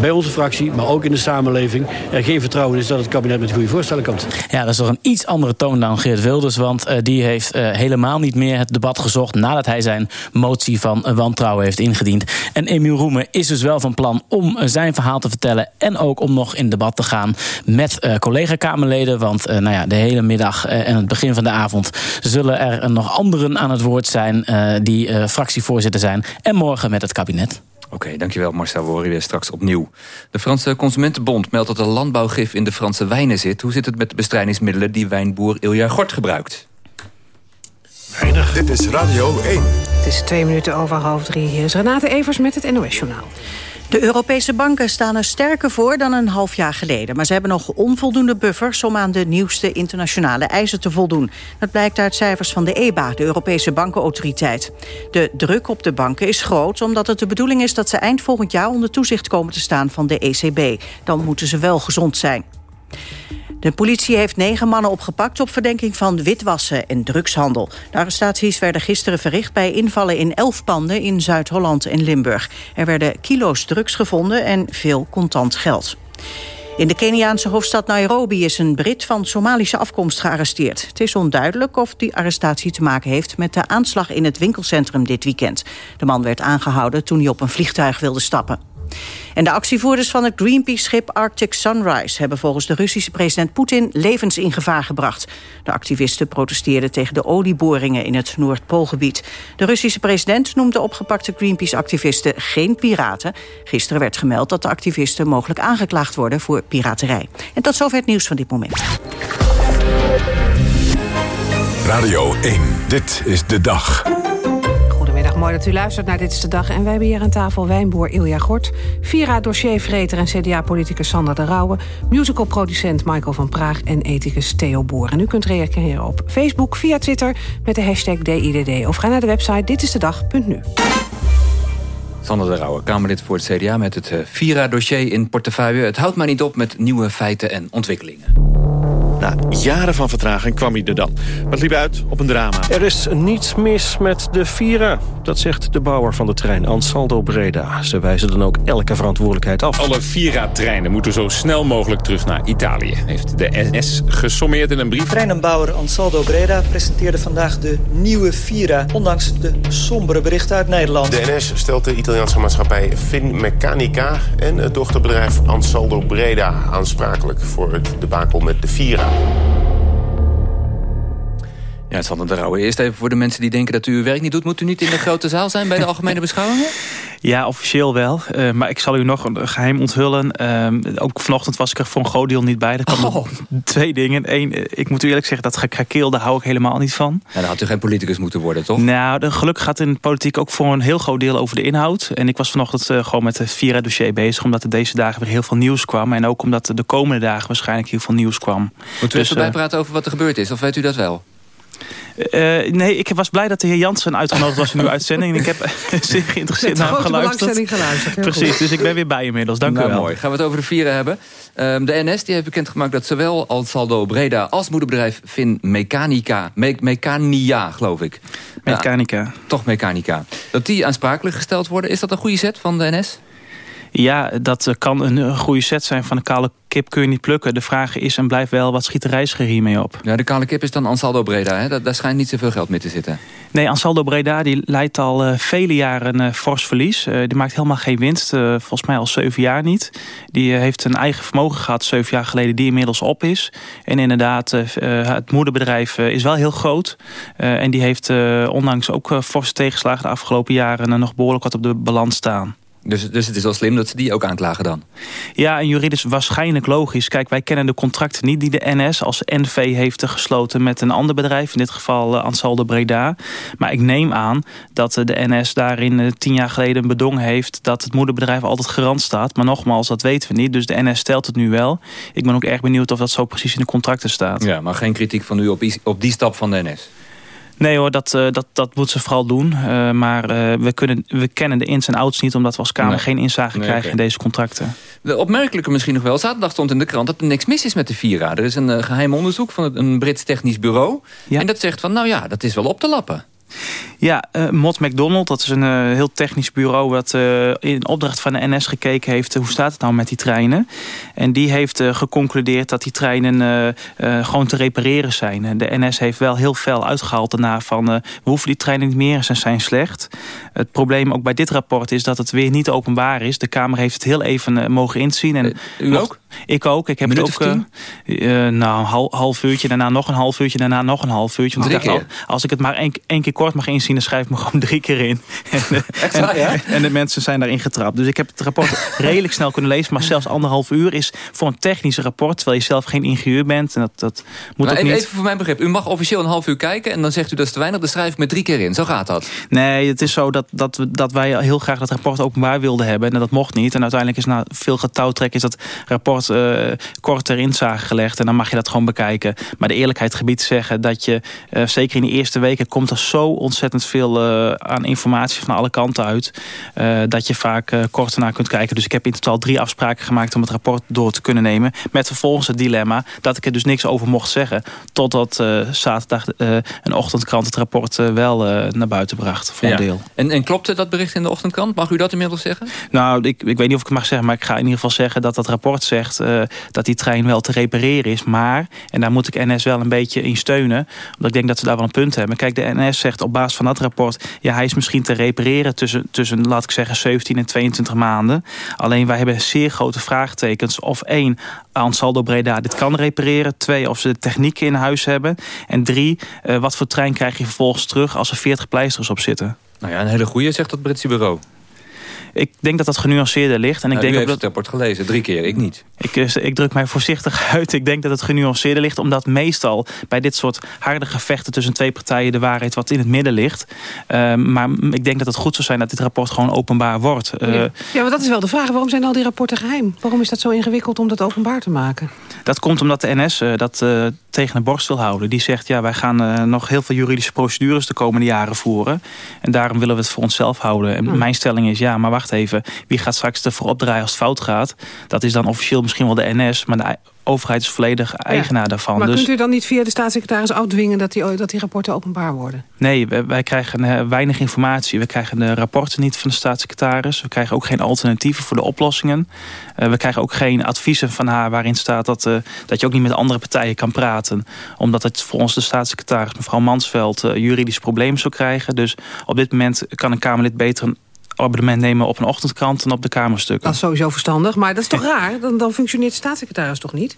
bij onze fractie, maar ook in de samenleving... er geen vertrouwen is dat het kabinet met goede voorstellen komt. Ja, dat is toch een iets andere toon dan Geert Wilders. Want eh, die heeft eh, helemaal niet meer het debat gezocht... nadat hij zijn motie van wantrouwen heeft ingediend. En Emiel Roemer is dus wel van plan om eh, zijn verhaal te vertellen... en ook om nog in debat te gaan met collega-Kamerleden. Want nou ja, de hele middag en het begin van de avond... zullen er nog anderen aan het woord zijn die fractievoorzitter zijn. En morgen met het kabinet. Oké, dankjewel Marcel. We horen weer straks opnieuw. De Franse Consumentenbond meldt dat er landbouwgif in de Franse wijnen zit. Hoe zit het met de bestrijdingsmiddelen die wijnboer Ilja Gort gebruikt? Dit is Radio 1. Het is twee minuten over half drie. Hier is Renate Evers met het NOS-journaal. De Europese banken staan er sterker voor dan een half jaar geleden. Maar ze hebben nog onvoldoende buffers om aan de nieuwste internationale eisen te voldoen. Dat blijkt uit cijfers van de EBA, de Europese Bankenautoriteit. De druk op de banken is groot omdat het de bedoeling is dat ze eind volgend jaar onder toezicht komen te staan van de ECB. Dan moeten ze wel gezond zijn. De politie heeft negen mannen opgepakt op verdenking van witwassen en drugshandel. De arrestaties werden gisteren verricht bij invallen in elf panden in Zuid-Holland en Limburg. Er werden kilo's drugs gevonden en veel contant geld. In de Keniaanse hoofdstad Nairobi is een Brit van Somalische afkomst gearresteerd. Het is onduidelijk of die arrestatie te maken heeft met de aanslag in het winkelcentrum dit weekend. De man werd aangehouden toen hij op een vliegtuig wilde stappen. En de actievoerders van het Greenpeace-schip Arctic Sunrise... hebben volgens de Russische president Poetin levens in gevaar gebracht. De activisten protesteerden tegen de olieboringen in het Noordpoolgebied. De Russische president noemt de opgepakte Greenpeace-activisten geen piraten. Gisteren werd gemeld dat de activisten mogelijk aangeklaagd worden voor piraterij. En tot zover het nieuws van dit moment. Radio 1, dit is de dag. Goedemiddag, mooi dat u luistert naar Dit is de Dag. En wij hebben hier aan tafel wijnboer Ilja Gort... Vira-dossiervreter en CDA-politicus Sander de Rauwe... musicalproducent Michael van Praag en ethicus Theo Boer. En u kunt reageren op Facebook, via Twitter... met de hashtag DIDD. Of ga naar de website ditistedag.nu. Sander de Rauwe, Kamerlid voor het CDA met het eh, Vira-dossier in portefeuille. Het houdt maar niet op met nieuwe feiten en ontwikkelingen. Na jaren van vertraging kwam hij er dan. Maar het liep uit op een drama. Er is niets mis met de Vira. Dat zegt de bouwer van de trein Ansaldo Breda. Ze wijzen dan ook elke verantwoordelijkheid af. Alle Vira-treinen moeten zo snel mogelijk terug naar Italië. Heeft de NS gesommeerd in een brief. Treinenbouwer Ansaldo Breda presenteerde vandaag de nieuwe Vira... ondanks de sombere berichten uit Nederland. De NS stelt de Italiaanse maatschappij Finmeccanica... en het dochterbedrijf Ansaldo Breda aansprakelijk... voor het debakel met de Vira. Ja, het de rouwen. Eerst even voor de mensen die denken dat u uw werk niet doet. Moet u niet in de grote zaal zijn bij de algemene beschouwingen? [laughs] Ja, officieel wel. Uh, maar ik zal u nog een geheim onthullen. Uh, ook vanochtend was ik er voor een groot deel niet bij. Er kwamen oh. twee dingen. Eén, eh, ik moet u eerlijk zeggen, dat gekrakeel, daar hou ik helemaal niet van. Ja, dan had u geen politicus moeten worden, toch? Nou, de, gelukkig gaat in de politiek ook voor een heel groot deel over de inhoud. En ik was vanochtend uh, gewoon met het Vira-dossier bezig. Omdat er deze dagen weer heel veel nieuws kwam. En ook omdat er de komende dagen waarschijnlijk heel veel nieuws kwam. Moeten we dus, even bijpraten over wat er gebeurd is? Of weet u dat wel? Uh, nee, ik was blij dat de heer Jansen uitgenodigd was in uw uitzending. En ik heb [laughs] zeer geïnteresseerd naar hem geluisterd. geluisterd. Precies, goed. dus ik ben weer bij inmiddels. Dank nou, u wel. Mooi. Gaan we het over de vieren hebben. Um, de NS die heeft bekendgemaakt dat zowel Saldo Breda als moederbedrijf Fin Mechanica, Me Mechania geloof ik. Mechanica. Ja, toch Mechanica. Dat die aansprakelijk gesteld worden. Is dat een goede zet van de NS? Ja, dat kan een goede set zijn. Van de kale kip kun je niet plukken. De vraag is en blijft wel, wat schiet de reiziger hiermee op? Ja, de kale kip is dan Ansaldo Breda. Hè? Daar, daar schijnt niet zoveel geld mee te zitten. Nee, Ansaldo Breda die leidt al uh, vele jaren uh, fors verlies. Uh, die maakt helemaal geen winst. volgens mij al zeven jaar niet. Die heeft een eigen vermogen gehad zeven jaar geleden die inmiddels op is. En inderdaad, het moederbedrijf is wel heel groot. en die heeft ondanks ook forse tegenslagen de afgelopen jaren nog behoorlijk wat op de balans staan. Dus, dus het is wel slim dat ze die ook aanklagen dan? Ja, en juridisch waarschijnlijk logisch. Kijk, wij kennen de contracten niet die de NS als NV heeft gesloten met een ander bedrijf. In dit geval uh, Ansaldo Breda. Maar ik neem aan dat uh, de NS daarin uh, tien jaar geleden een bedong heeft... dat het moederbedrijf altijd garant staat. Maar nogmaals, dat weten we niet. Dus de NS stelt het nu wel. Ik ben ook erg benieuwd of dat zo precies in de contracten staat. Ja, maar geen kritiek van u op, op die stap van de NS? Nee hoor, dat, uh, dat, dat moet ze vooral doen. Uh, maar uh, we, kunnen, we kennen de ins en outs niet... omdat we als Kamer nee. geen inzage nee, krijgen okay. in deze contracten. De opmerkelijke misschien nog wel. Zaterdag stond in de krant dat er niks mis is met de Vira. Er is een geheim onderzoek van een Brits technisch bureau. Ja. En dat zegt van, nou ja, dat is wel op te lappen. Ja, uh, Mott McDonald, dat is een uh, heel technisch bureau... wat uh, in opdracht van de NS gekeken heeft... hoe staat het nou met die treinen. En die heeft geconcludeerd dat die treinen gewoon te repareren zijn. De NS heeft wel heel veel uitgehaald daarna van... we hoeven die treinen niet meer ze zijn slecht. Het probleem ook bij dit rapport is dat het weer niet openbaar is. De Kamer heeft het heel even mogen inzien. En U ook? Ik ook. Ik heb Minuut het ook. Uh, nou, half, half uurtje, daarna nog een half uurtje, daarna nog een half uurtje. Want ik dacht, keer? als ik het maar één, één keer kort mag inzien, schrijf ik me gewoon [laughs] drie keer in. en, Echt waar, ja? en, en de mensen zijn daarin getrapt. Dus ik heb het rapport [laughs] redelijk snel kunnen lezen. Maar zelfs anderhalf uur is voor een technisch rapport, terwijl je zelf geen ingenieur bent. En dat, dat moet maar ook even, niet. even voor mijn begrip. U mag officieel een half uur kijken en dan zegt u dat is te weinig. Dan schrijf ik me drie keer in. Zo gaat dat. Nee, het is zo dat, dat, we, dat wij heel graag dat rapport openbaar wilden hebben. En dat mocht niet. En uiteindelijk is na veel getouwtrek is dat rapport uh, kort ter inzage gelegd. En dan mag je dat gewoon bekijken. Maar de eerlijkheid gebied zeggen dat je, uh, zeker in de eerste weken, komt er zo ontzettend veel uh, aan informatie van alle kanten uit. Uh, dat je vaak kort ernaar kunt kijken. Dus ik heb in totaal drie afspraken gemaakt om het rapport door te kunnen nemen. Met vervolgens het dilemma dat ik er dus niks over mocht zeggen. Totdat zaterdag een ochtendkrant het rapport wel naar buiten bracht. Voor ja. een deel. En, en klopte dat bericht in de ochtendkrant? Mag u dat inmiddels zeggen? Nou, ik, ik weet niet of ik het mag zeggen. Maar ik ga in ieder geval zeggen dat dat rapport zegt dat die trein wel te repareren is. Maar, en daar moet ik NS wel een beetje in steunen. Omdat ik denk dat ze daar wel een punt hebben. Kijk, de NS zegt op basis van dat rapport... ja, hij is misschien te repareren tussen, tussen laat ik zeggen, 17 en 22 maanden. Alleen wij hebben zeer grote vraagtekens. Of één, Ansaldo Breda dit kan repareren. Twee, of ze de technieken in huis hebben. En drie, uh, wat voor trein krijg je vervolgens terug... als er 40 pleisters op zitten? Nou ja, een hele goede, zegt dat Britse bureau. Ik denk dat dat genuanceerder ligt. En ik nou, denk u ook heeft dat... het rapport gelezen, drie keer, ik niet. Ik, ik druk mij voorzichtig [laughs] uit. Ik denk dat het genuanceerder ligt. Omdat meestal bij dit soort harde gevechten tussen twee partijen... de waarheid wat in het midden ligt. Uh, maar ik denk dat het goed zou zijn dat dit rapport gewoon openbaar wordt. Uh, ja. ja, maar dat is wel de vraag. Waarom zijn al die rapporten geheim? Waarom is dat zo ingewikkeld om dat openbaar te maken? Dat komt omdat de NS uh, dat tegen de borst wil houden. Die zegt, ja, wij gaan nog heel veel juridische procedures... de komende jaren voeren. En daarom willen we het voor onszelf houden. En Hmm. mijn stelling is, ja, maar waar wacht even, wie gaat straks ervoor opdraaien als het fout gaat? Dat is dan officieel misschien wel de NS, maar de overheid is volledig eigenaar daarvan. Maar dus, kunt u dan niet via de staatssecretaris afdwingen... dat die, dat die rapporten openbaar worden? Nee, wij, wij krijgen uh, weinig informatie. We krijgen de rapporten niet van de staatssecretaris. We krijgen ook geen alternatieven voor de oplossingen. Uh, we krijgen ook geen adviezen van haar waarin staat... Dat, uh, dat je ook niet met andere partijen kan praten. Omdat het voor ons de staatssecretaris, mevrouw Mansveld... juridisch probleem zou krijgen. Dus op dit moment kan een Kamerlid beter... Een abonnement nemen op een ochtendkrant en op de Kamerstukken. Dat is sowieso verstandig, maar dat is toch raar? Dan, dan functioneert de staatssecretaris toch niet?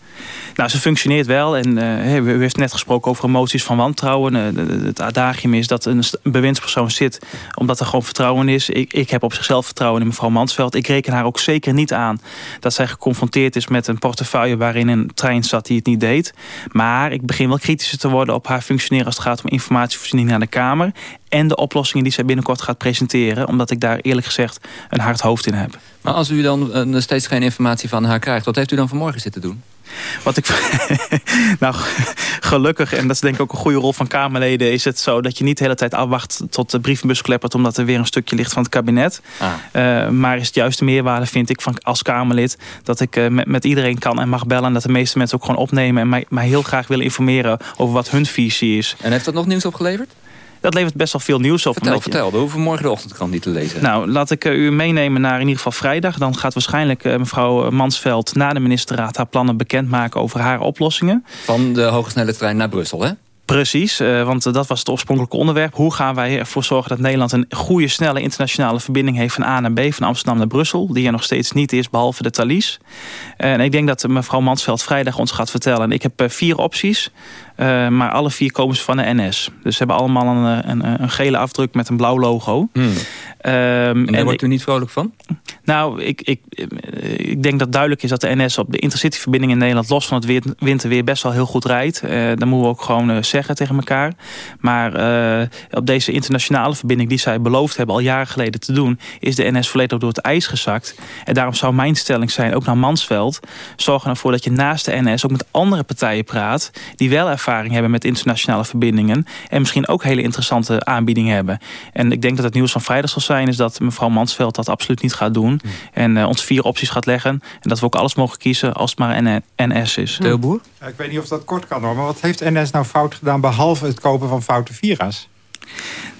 Nou, ze functioneert wel. En uh, u heeft net gesproken over moties van wantrouwen. Uh, het adagium is dat een bewindspersoon zit omdat er gewoon vertrouwen is. Ik, ik heb op zichzelf vertrouwen in mevrouw Mansveld. Ik reken haar ook zeker niet aan dat zij geconfronteerd is met een portefeuille waarin een trein zat die het niet deed. Maar ik begin wel kritischer te worden op haar functioneren als het gaat om informatievoorziening naar de Kamer en de oplossingen die zij binnenkort gaat presenteren. Omdat ik daar eerlijk gezegd een hard hoofd in heb. Maar als u dan uh, steeds geen informatie van haar krijgt... wat heeft u dan vanmorgen zitten doen? Wat ik, [laughs] nou, gelukkig, en dat is denk ik ook een goede rol van Kamerleden... is het zo dat je niet de hele tijd afwacht tot de brievenbus kleppert... omdat er weer een stukje ligt van het kabinet. Ah. Uh, maar is het juist de meerwaarde, vind ik, van, als Kamerlid... dat ik uh, met, met, iedereen kan en mag bellen... en dat de meeste mensen ook gewoon opnemen... en mij, mij heel graag willen informeren over wat hun visie is. En heeft dat nog nieuws opgeleverd? Dat levert best wel veel nieuws op. Vertel, vertel. We hoeven morgen de ochtendkrant niet te lezen. Nou, laat ik uh, u meenemen naar in ieder geval vrijdag. Dan gaat waarschijnlijk uh, mevrouw Mansveld na de ministerraad... haar plannen bekendmaken over haar oplossingen. Van de hogesnelle trein naar Brussel, hè? Precies, want dat was het oorspronkelijke onderwerp. Hoe gaan wij ervoor zorgen dat Nederland een goede, snelle internationale verbinding heeft van A naar B, van Amsterdam naar Brussel, die er nog steeds niet is, behalve de Thalys. En ik denk dat mevrouw Mansveld vrijdag ons gaat vertellen. Ik heb vier opties, uh, maar alle vier komen ze van de NS. Dus ze hebben allemaal een, een, een gele afdruk met een blauw logo. Hmm. Um, en daar wordt u niet vrolijk van? Nou, ik, ik, ik denk dat duidelijk is dat de NS op de intercityverbinding in Nederland... los van het winterweer best wel heel goed rijdt. Uh, dat moeten we ook gewoon zeggen tegen elkaar. Maar uh, op deze internationale verbinding die zij beloofd hebben... al jaren geleden te doen, is de NS volledig door het ijs gezakt. En daarom zou mijn stelling zijn, ook naar Mansveld... zorg ervoor dat je naast de NS ook met andere partijen praat... die wel ervaring hebben met internationale verbindingen... en misschien ook hele interessante aanbiedingen hebben. En ik denk dat het nieuws van vrijdag zal zijn... is dat mevrouw Mansveld dat absoluut niet gaat doen... Hmm. En uh, ons vier opties gaat leggen. En dat we ook alles mogen kiezen als het maar NS is. Deelboer? Ja, ik weet niet of dat kort kan hoor. Maar wat heeft NS nou fout gedaan behalve het kopen van foute Vira's?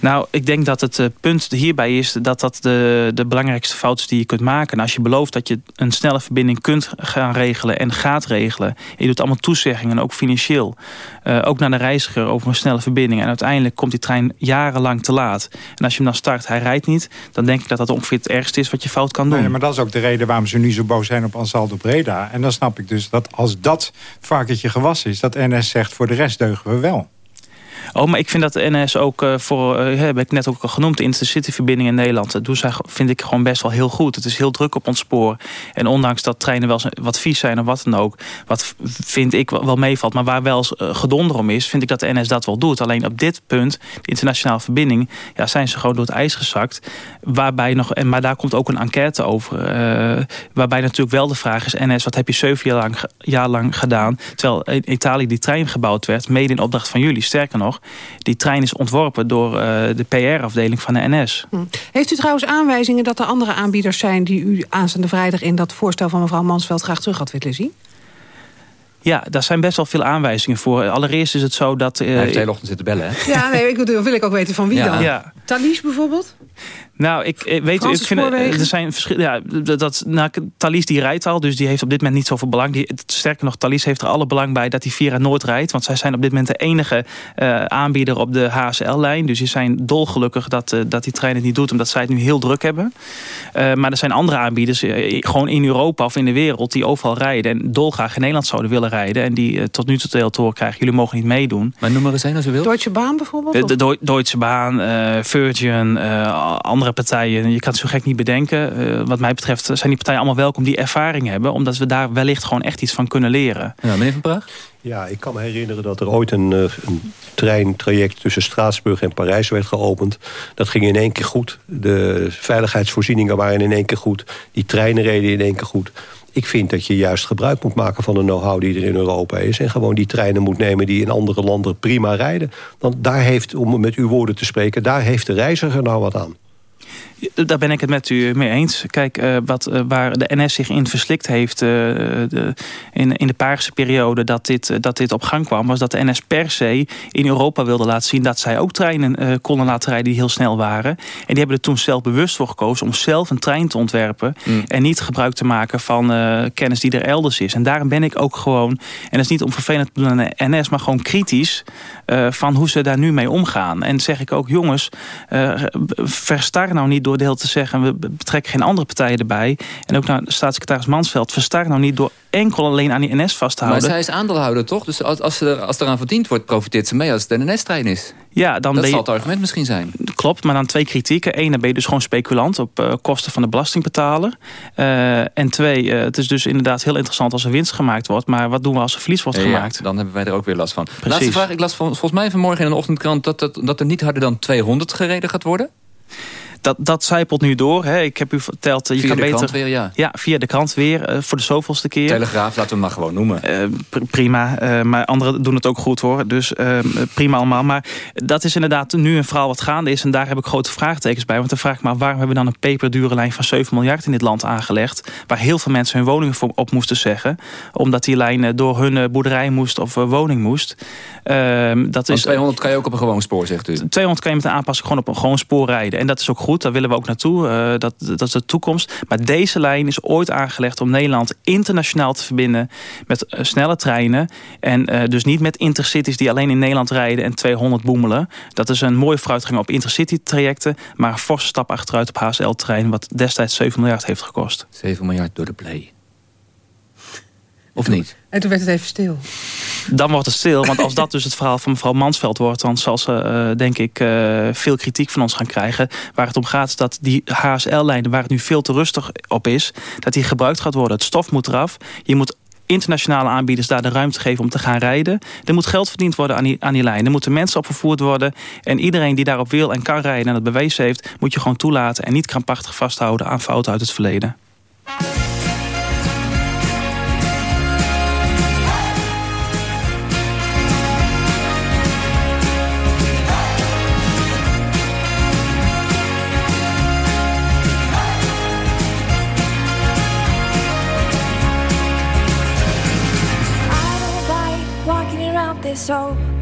Nou, ik denk dat het uh, punt hierbij is dat dat de, de belangrijkste fout is die je kunt maken. als je belooft dat je een snelle verbinding kunt gaan regelen en gaat regelen. En je doet allemaal toezeggingen, ook financieel. Uh, ook naar de reiziger over een snelle verbinding. En uiteindelijk komt die trein jarenlang te laat. En als je hem dan start, hij rijdt niet. Dan denk ik dat dat ongeveer het ergste is wat je fout kan doen. Nee, maar dat is ook de reden waarom ze nu zo boos zijn op Ansaldo Breda. En dan snap ik dus dat als dat varkentje gewassen is... dat NS zegt voor de rest deugen we wel. Oh, maar ik vind dat de NS ook uh, voor, uh, heb ik net ook al genoemd, de intercity-verbinding in Nederland. Dat doen zij, vind ik gewoon best wel heel goed. Het is heel druk op ons spoor. En ondanks dat treinen wel wat vies zijn of wat dan ook, wat vind ik wel meevalt, maar waar wel uh, gedonder om is, vind ik dat de NS dat wel doet. Alleen op dit punt, de internationale verbinding, ja, zijn ze gewoon door het ijs gezakt. Waarbij nog, en, maar daar komt ook een enquête over. waarbij natuurlijk wel de vraag is, NS, wat heb je zeven jaar lang, jaar lang gedaan? Terwijl in Italië die trein gebouwd werd, mede in opdracht van jullie. Sterker nog, die trein is ontworpen door uh, de PR-afdeling van de NS. Hm. Heeft u trouwens aanwijzingen dat er andere aanbieders zijn... die u aanstaande vrijdag in dat voorstel van mevrouw Mansveld graag terug had willen zien? Ja, daar zijn best wel veel aanwijzingen voor. Allereerst is het zo dat... Uh, Hij heeft de hele ochtend zitten bellen, hè? Ja, nee, ik, wil ik ook weten van wie ja. dan. Ja. Thalys bijvoorbeeld? Nou, ik weet ik vind er zijn verschillen. Ja, dat, nou, Thalys die rijdt al, dus die heeft op dit moment niet zoveel belang. Die, sterker nog, Thalys heeft er alle belang bij dat die Vira Noord rijdt. Want zij zijn op dit moment de enige uh, aanbieder op de HSL-lijn. Dus die zijn dolgelukkig dat, uh, dat die trein het niet doet, omdat zij het nu heel druk hebben. Uh, maar er zijn andere aanbieders, gewoon in Europa of in de wereld, die overal rijden. En dolgraag in Nederland zouden willen rijden. En die tot nu toe heel horen krijgen, jullie mogen niet meedoen. Maar noem maar eens een als u wilt. Deutsche Bahn bijvoorbeeld? De, de, de Deutsche Bahn, Virgin, andere partijen. Je kan het zo gek niet bedenken. Uh, wat mij betreft zijn die partijen allemaal welkom die ervaring hebben. Omdat we daar wellicht gewoon echt iets van kunnen leren. Ja, meneer Van Praag? Ja, ik kan me herinneren dat er ooit een, een treintraject tussen Straatsburg en Parijs werd geopend. Dat ging in één keer goed. De veiligheidsvoorzieningen waren in één keer goed. Die treinen reden in één keer goed. Ik vind dat je juist gebruik moet maken van de know-how die er in Europa is. En gewoon die treinen moet nemen die in andere landen prima rijden. Want daar heeft, om met uw woorden te spreken, daar heeft de reiziger nou wat aan. Daar ben ik het met u mee eens. Kijk, uh, wat, uh, waar de NS zich in verslikt heeft uh, de, in, in de Paarse periode dat dit, dat dit op gang kwam... was dat de NS per se in Europa wilde laten zien... dat zij ook treinen konden laten rijden die heel snel waren. En die hebben er toen zelf bewust voor gekozen om zelf een trein te ontwerpen... Mm. en niet gebruik te maken van kennis die er elders is. En daarom ben ik ook gewoon, en dat is niet om vervelend te doen aan de NS... maar gewoon kritisch van hoe ze daar nu mee omgaan. En zeg ik ook, jongens, verstar nou niet door door de te zeggen... we betrekken geen andere partijen erbij. En ook naar staatssecretaris Mansveld... verstaart nou niet door enkel alleen aan die NS vast te houden. Maar zij is aandeelhouder, toch? Dus als, als, er, als eraan verdiend wordt, profiteert ze mee als het een NS-trein is. Ja, dan dat zal het argument misschien zijn. Klopt, maar dan twee kritieken. Eén, dan ben je dus gewoon speculant op uh, kosten van de belastingbetaler. Uh, en twee, uh, het is dus inderdaad heel interessant als er winst gemaakt wordt. Maar wat doen we als er verlies wordt gemaakt? dan hebben wij er ook weer last van. Precies. Laatste vraag, ik las volgens mij vanmorgen in een ochtendkrant... Dat, dat, dat er niet harder dan 200 gereden gaat worden dat, dat zijpelt nu door. Hè. Ik heb u verteld... Je via kan de beter, krant weer, ja. Ja, via de krant weer. Uh, voor de zoveelste keer. Telegraaf, laten we hem maar gewoon noemen. Uh, prima. Maar anderen doen het ook goed hoor. Dus prima allemaal. Maar dat is inderdaad nu een verhaal wat gaande is. En daar heb ik grote vraagtekens bij. Want dan vraag ik me waarom hebben we dan een peperdure lijn van 7 miljard in dit land aangelegd. Waar heel veel mensen hun woningen op moesten zeggen. Omdat die lijn door hun boerderij moest of woning moest. Ehm, dat is, 200 kan je ook op een gewoon spoor, zegt u? 200 kan je met een aanpassing gewoon op een gewoon spoor rijden. En dat is ook goed, daar willen we ook naartoe. Uh, dat, dat is de toekomst. Maar deze lijn is ooit aangelegd om Nederland internationaal te verbinden met uh, snelle treinen. En uh, dus niet met intercities die alleen in Nederland rijden en 200 boemelen. Dat is een mooie vooruitgang op intercity trajecten. Maar een forse stap achteruit op HSL-trein wat destijds 7 miljard heeft gekost. 7 miljard door de play. Of niet? En toen werd het even stil. Dan wordt het stil, want als dat dus het verhaal van mevrouw Mansveld wordt... dan zal ze, uh, denk ik, uh, veel kritiek van ons gaan krijgen. Waar het om gaat is dat die HSL-lijnen, waar het nu veel te rustig op is... dat die gebruikt gaat worden. Het stof moet eraf. Je moet internationale aanbieders daar de ruimte geven om te gaan rijden. Er moet geld verdiend worden aan die, aan die lijn. Er moeten mensen op vervoerd worden. En iedereen die daarop wil en kan rijden en dat bewezen heeft... moet je gewoon toelaten en niet krampachtig vasthouden aan fouten uit het verleden.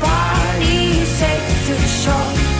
bodies safe to the shore.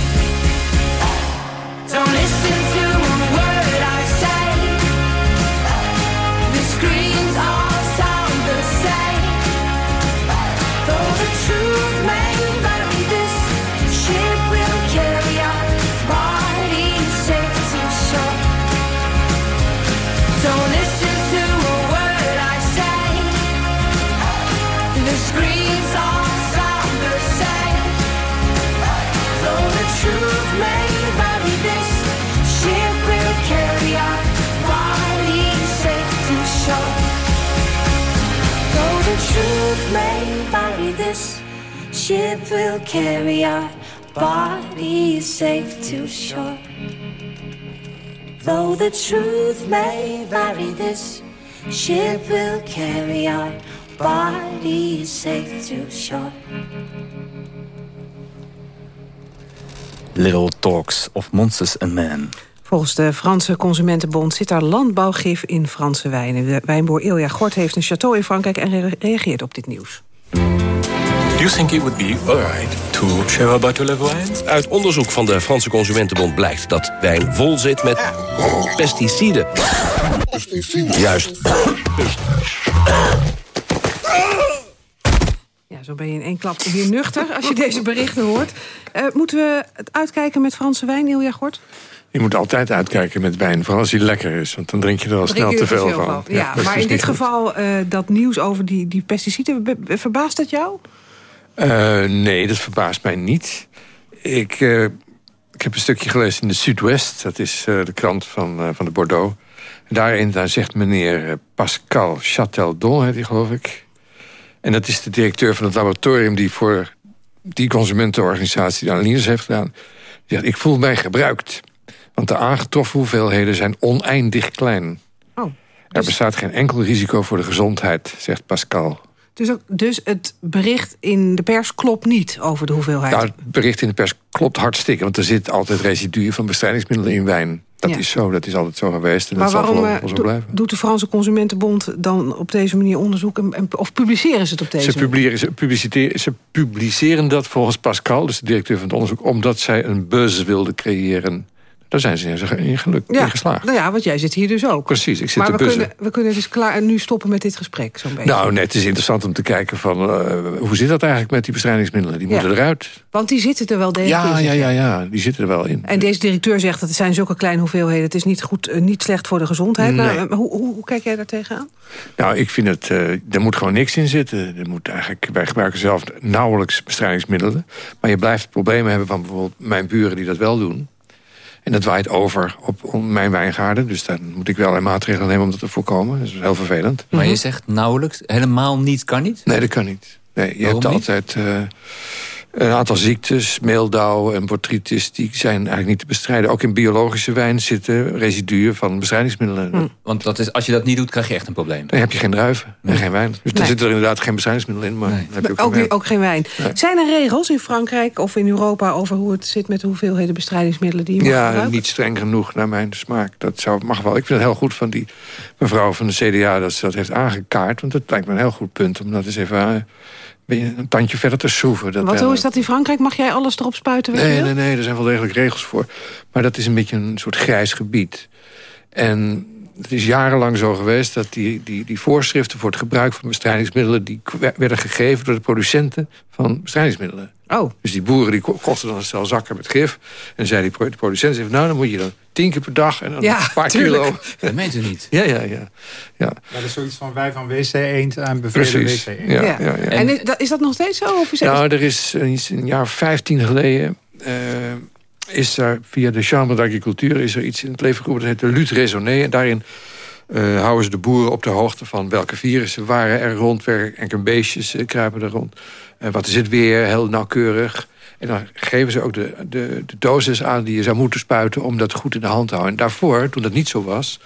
Don't listen to truth may vary, this ship will carry our bodies safe to shore. Though the truth may vary, this ship will carry our bodies safe to shore. Little Talks of Monsters and Men. Volgens de Franse Consumentenbond zit daar landbouwgif in Franse wijnen. Wijnboer Ilja Gort heeft een château in Frankrijk en reageert op dit nieuws. Do you think it would be alright to share a bottle of wine? Uit onderzoek van de Franse Consumentenbond blijkt dat wijn vol zit met pesticiden. Pesticiden? Juist. Ja, zo ben je in één klap weer nuchter als je deze berichten hoort. Uh, moeten we het uitkijken met Franse wijn, Ilja Gort? Je moet altijd uitkijken met wijn, vooral als hij lekker is. Want dan drink je er al snel te veel, van. van. Ja, maar in dit geval, uh, dat nieuws over die, die pesticiden, verbaast dat jou? Uh, nee, dat verbaast mij niet. Ik, uh, ik heb een stukje gelezen in de Zuidwest. Dat is de krant van, van de Bordeaux. En daarin daar zegt meneer Pascal Chateldon, heet hij geloof ik. En dat is de directeur van het laboratorium... die voor die consumentenorganisatie de analyses heeft gedaan. Die zegt, ik voel mij gebruikt. Want de aangetroffen hoeveelheden zijn oneindig klein. Oh, dus... Er bestaat geen enkel risico voor de gezondheid, zegt Pascal. Dus, dus het bericht in de pers klopt niet over de hoeveelheid? Nou, het bericht in de pers klopt hartstikke. Want er zit altijd residuen van bestrijdingsmiddelen in wijn. Dat Ja. is zo, dat is altijd zo geweest. En maar dat zal waarom voorlopig eh, do- blijven. doet de Franse Consumentenbond dan op deze manier onderzoek... En, of publiceren ze het op deze Ze manier? publiceren, ze, publiciteren- ze publiceren dat volgens Pascal, dus de directeur van het onderzoek... omdat zij een buzz wilden creëren. Daar zijn ze in geluk in geslaagd. nou ja, want jij zit hier dus ook. Precies, ik zit maar te we kunnen, we kunnen dus klaar nu stoppen met dit gesprek, zo'n beetje. Nou, nee, het is interessant om te kijken van... eh, hoe zit dat eigenlijk met die bestrijdingsmiddelen? Die Ja. moeten eruit. Want die zitten er wel degelijk Ja, in. ja, ja, ja, die zitten er wel in. En deze directeur zegt dat het zijn zulke kleine hoeveelheden... het is niet, goed, eh, niet slecht voor de gezondheid. Nee. Maar, eh, hoe, hoe, hoe kijk jij daar tegenaan? Nou, ik vind het, er moet gewoon niks in zitten. Er moet eigenlijk, wij gebruiken zelf nauwelijks bestrijdingsmiddelen. Maar je blijft problemen hebben van bijvoorbeeld mijn buren die dat wel doen. En dat waait over op op mijn wijngaarden. Dus dan moet ik wel een maatregelen nemen om dat te voorkomen. Dat is heel vervelend. Maar je zegt nauwelijks, helemaal niet, kan niet? Nee, dat kan niet. Nee, je Waarom hebt niet? altijd eh, een aantal ziektes, meeldauw en botrytis... die zijn eigenlijk niet te bestrijden. Ook in biologische wijn zitten residuen van bestrijdingsmiddelen. Want dat is, als je dat niet doet, krijg je echt een probleem. Dan heb je geen druiven en geen wijn. Dus dan Nee. zit er inderdaad geen bestrijdingsmiddel in. Maar dan heb je ook, geen Ook, wijn. ook geen wijn. Nee. Zijn er regels in Frankrijk of in Europa... over hoe het zit met de hoeveelheden bestrijdingsmiddelen die je mag Ja, gebruiken? niet streng genoeg naar mijn smaak. Dat zou, mag wel. Ik vind het heel goed van die mevrouw van de CDA dat ze dat heeft aangekaart. Want dat lijkt me een heel goed punt om dat eens even eh, een tandje verder te schroeven. Dat Wat, wel- hoe is dat in Frankrijk? Mag jij alles erop spuiten Nee, wil? nee, nee, er zijn wel degelijk regels voor. Maar dat is een beetje een soort grijs gebied. En het is jarenlang zo geweest dat die, die, die voorschriften voor het gebruik van bestrijdingsmiddelen... die werden gegeven door de producenten van bestrijdingsmiddelen. Oh. Dus die boeren die ko- kochten dan een stel zakken met gif. En zei die pro- de producent, zei, nou dan moet je dan tien keer per dag... en dan Ja, een paar tuurlijk. kilo. [laughs] Dat meent u niet. Ja, ja, ja. ja. Maar dat is zoiets van wij van WC Eend aan bevelen. WC Eend. Ja, ja. ja. En is dat, is dat nog steeds zo? Of is Nou, er is een, iets- een jaar of 15 geleden... eh, is er via de Chambre d'Agriculture is er iets in het leven geroepen... dat heet de Lutte Raisonnée. En daarin eh, houden ze de boeren op de hoogte van welke virussen waren er rond... welke beestjes eh, kruipen er rond. Eh, wat is het weer, heel nauwkeurig. En dan geven ze ook de, de, de dosis aan die je zou moeten spuiten... om dat goed in de hand te houden. En daarvoor, toen dat niet zo was...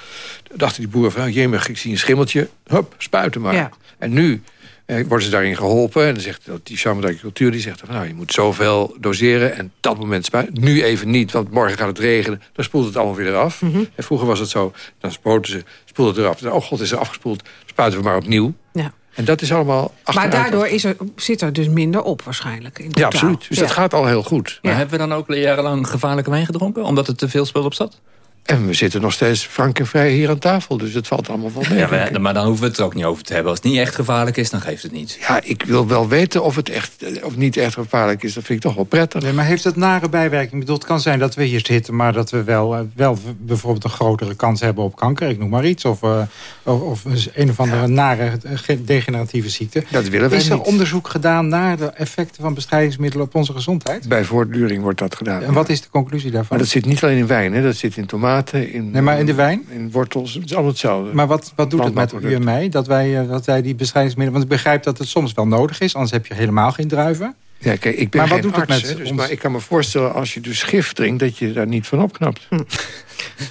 dachten die boeren van, oh, jemig, ik zie een schimmeltje. Hup, spuiten maar. Ja. En nu eh, worden ze daarin geholpen. En dan zegt dat die Chambre d'Agricultuur die zegt... Van, nou, je moet zoveel doseren en dat moment spuiten. Nu even niet, want morgen gaat het regenen. Dan spoelt het allemaal weer eraf. Mhm. En vroeger was het zo, dan spoten ze, spoelden het eraf. Oh god, is er afgespoeld. Spuiten we maar opnieuw. Ja. En dat is allemaal Maar daardoor is er, zit er dus minder op waarschijnlijk. In Ja, absoluut. Dus dat gaat al heel goed. Maar hebben we dan ook jarenlang gevaarlijke wijn gedronken? Omdat er te veel spul op zat? En we zitten nog steeds frank en vrij hier aan tafel. Dus het valt allemaal wel mee. Ja, maar, maar dan hoeven we het er ook niet over te hebben. Als het niet echt gevaarlijk is, dan geeft het niet. Ja, ik wil wel weten of het echt eh, of niet echt gevaarlijk is. Dat vind ik toch wel prettig. Nee, maar heeft het nare bijwerking? Ik bedoel, het kan zijn dat we hier zitten... maar dat we wel, eh, wel bijvoorbeeld een grotere kans hebben op kanker. Ik noem maar iets. Of, eh, of, of een of andere nare ge- degeneratieve ziekte. Dat willen wij Is er niet. onderzoek gedaan naar de effecten van bestrijdingsmiddelen op onze gezondheid? Bij voortduring wordt dat gedaan. En wat is de conclusie daarvan? Maar dat zit niet alleen in wijn, hè? dat zit in tomaten, in, Nee, maar in de wijn? in wortels. Het is allemaal hetzelfde. Maar wat, wat doet het met u en mij? Dat wij, eh, dat wij die bestrijdingsmiddelen... Want ik begrijp dat het soms wel nodig is. Anders heb je helemaal geen druiven. Ja, kijk, ik ben Maar wat geen doet het arts, met hè, dus, ons? maar ik kan me voorstellen als je dus gif drinkt... dat je daar niet van opknapt. Hm. [laughs]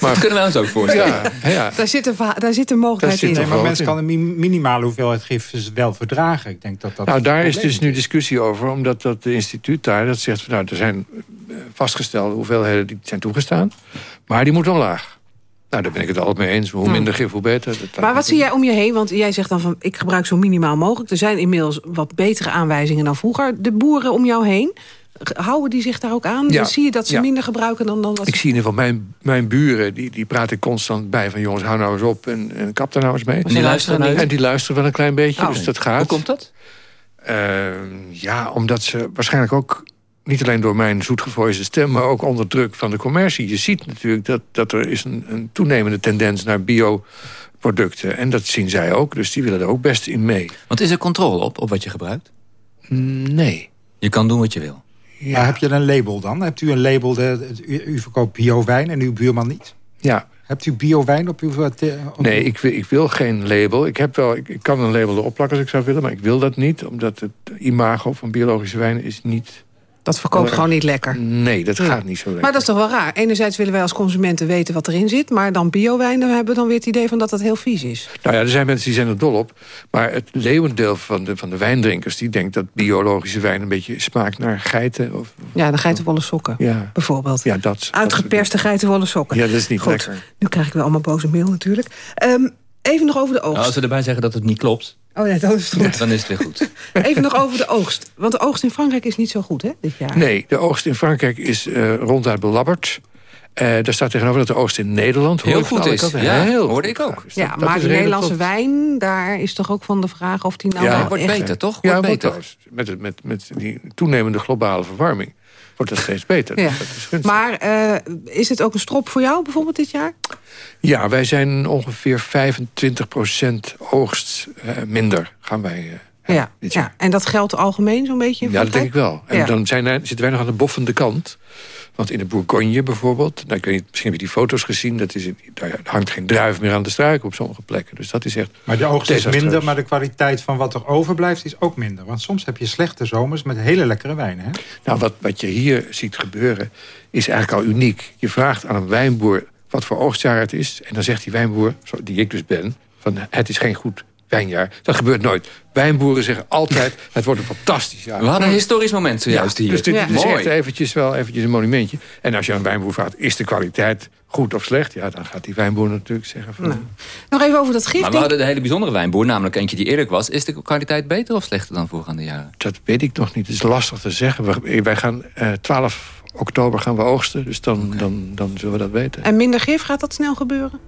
Dat kunnen wij ons ook voorstellen. Ja, ja. [laughs] Daar zit een, daar zit een mogelijkheid in. Nee, maar mensen kan een mi- minimale hoeveelheid gif dus wel verdragen. Ik denk dat dat Nou, het daar is dus nu discussie over. Omdat dat instituut daar dat zegt... van, nou, er zijn eh, vastgestelde hoeveelheden die zijn toegestaan. Maar die moeten omlaag. Nou, daar ben ik het altijd mee eens. Hoe minder gif, hoe beter. Dat Maar wat zie jij om je heen? Want jij zegt dan van, ik gebruik zo minimaal mogelijk. Er zijn inmiddels wat betere aanwijzingen dan vroeger. De boeren om jou heen, houden die zich daar ook aan? Ja. Dan zie je dat ze Ja. minder gebruiken dan, dan dat Ik ze... zie in ieder geval mijn, mijn buren, die, die praten constant bij van... jongens, hou nou eens op en, en kap daar nou eens mee. Maar die luisteren niet? En die luisteren wel een klein beetje, Oh. dus dat gaat. Hoe komt dat? Ehm, ja, omdat ze waarschijnlijk ook... niet alleen door mijn zoetgevoelige stem... maar ook onder druk van de commercie. Je ziet natuurlijk dat, dat er is een, een toenemende tendens naar bioproducten. En dat zien zij ook, dus die willen er ook best in mee. Want is er controle op, op wat je gebruikt? Nee. Je kan doen wat je wil. Maar heb je een label dan? Hebt u een label, de, u, u verkoopt bio-wijn en uw buurman niet? Ja. Hebt u bio-wijn op uw... eh, op Nee, ik wil, ik wil geen label. Ik, heb wel, ik, ik kan een label erop plakken als ik zou willen... maar ik wil dat niet, omdat het imago van biologische wijn is niet... Dat verkoopt Eh, gewoon niet lekker. Nee, dat Ja. gaat niet zo lekker. Maar dat is toch wel raar. Enerzijds willen wij als consumenten weten wat erin zit... maar dan biowijn, dan hebben we dan weer het idee van dat dat heel vies is. Nou ja, er zijn mensen die zijn er dol op. Maar het leeuwendeel van de, van de wijndrinkers... die denkt dat biologische wijn een beetje smaakt naar geiten. Of, Ja, de geitenwolle sokken, ja. bijvoorbeeld. Ja, dat. Uitgeperste geitenwolle sokken. Ja, dat is niet Goed, lekker. nu krijg ik wel allemaal boze mail natuurlijk. Ehm, even nog over de oogst. Nou, als we erbij zeggen dat het niet klopt, Oh ja, dat is het goed. dan is het weer goed. [laughs] Even nog over de oogst. Want de oogst in Frankrijk is niet zo goed, hè, dit jaar? Nee, de oogst in Frankrijk is eh, ronduit belabberd. Eh daar staat tegenover dat de oogst in Nederland... Heel goed alle is. kanten, Ja, heel hoorde ik ook. Ja, Dat- maar redelijk Nederlandse tot- wijn, daar is toch ook van de vraag of die nou Ja, wordt beter, toch? Ja, Wordt wordt beter. Met, het- met, met die toenemende globale verwarming wordt het steeds beter. Ja. Dat is gunstig. Maar eh, is het ook een strop voor jou bijvoorbeeld dit jaar? Ja, wij zijn ongeveer 25% oogst eh, minder gaan wij... eh, Ja, ja. En dat geldt algemeen zo'n beetje ja, dat denk ik wel. En dan zijn zitten wij nog aan de boffende kant. Want in de Bourgogne bijvoorbeeld... Nou, ik weet niet, misschien heb je die foto's gezien... Dat is, daar hangt geen druif meer aan de struiken op sommige plekken. Dus dat is echt Maar de oogst is minder, maar de kwaliteit van wat er overblijft is ook minder. Want soms heb je slechte zomers met hele lekkere wijnen. Hè? Nou, wat, wat je hier ziet gebeuren is eigenlijk al uniek. Je vraagt aan een wijnboer wat voor oogstjaar het is... en dan zegt die wijnboer, die ik dus ben... van het is geen goed wijnjaar. Dat gebeurt nooit. Wijnboeren zeggen altijd, [laughs] het wordt een fantastisch jaar. We hadden een historisch moment zojuist hier. Dus dit, Ja. is Mooi. echt eventjes wel eventjes een monumentje. En als je aan een wijnboer vraagt, is de kwaliteit goed of slecht? Ja, dan gaat die wijnboer natuurlijk zeggen van... Nog even over dat gif. Maar we hadden de hele bijzondere wijnboer, namelijk eentje die eerlijk was. Is de kwaliteit beter of slechter dan voorgaande jaren? Dat weet ik nog niet. Het is lastig te zeggen. We- Wij gaan eh 12 oktober gaan we oogsten. Dus dan, dan, dan zullen we dat weten. En minder gif, gaat dat snel gebeuren?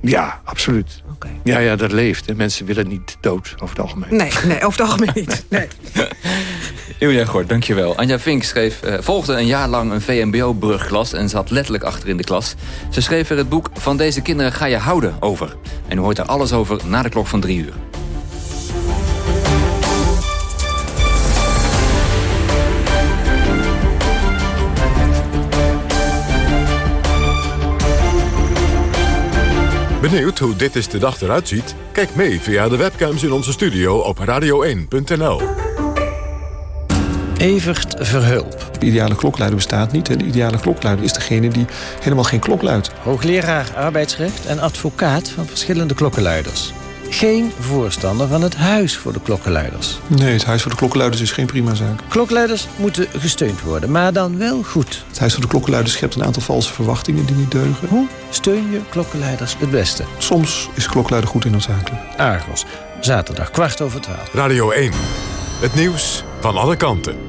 Ja, absoluut. Ja, ja, dat leeft. En mensen willen niet dood over het algemeen. Nee, nee over het algemeen [laughs] niet. Nee. Ilja Gort, dankjewel. Anja Vink schreef, eh, volgde een jaar lang een VMBO-brugklas... en zat letterlijk achter in de klas. Ze schreef er het boek Van deze kinderen ga je houden over. En u hoort er alles over na de klok van drie uur. Benieuwd hoe dit is de dag eruit ziet? Kijk mee via de webcams in onze studio op radio1.nl. Evert Verhulp. De ideale klokluider bestaat niet. De ideale klokluider is degene die helemaal geen klok luidt. Hoogleraar arbeidsrecht en advocaat van verschillende klokkenluiders. Geen voorstander van het huis voor de klokkenluiders. Nee, het huis voor de klokkenluiders is geen prima zaak. Klokkenluiders moeten gesteund worden, maar dan wel goed. Het huis voor de klokkenluiders schept een aantal valse verwachtingen die niet deugen. Hoe steun je klokkenluiders het beste? Soms is klokluider goed en noodzakelijk. Argos, zaterdag kwart over twaalf. Radio 1. Het nieuws van alle kanten.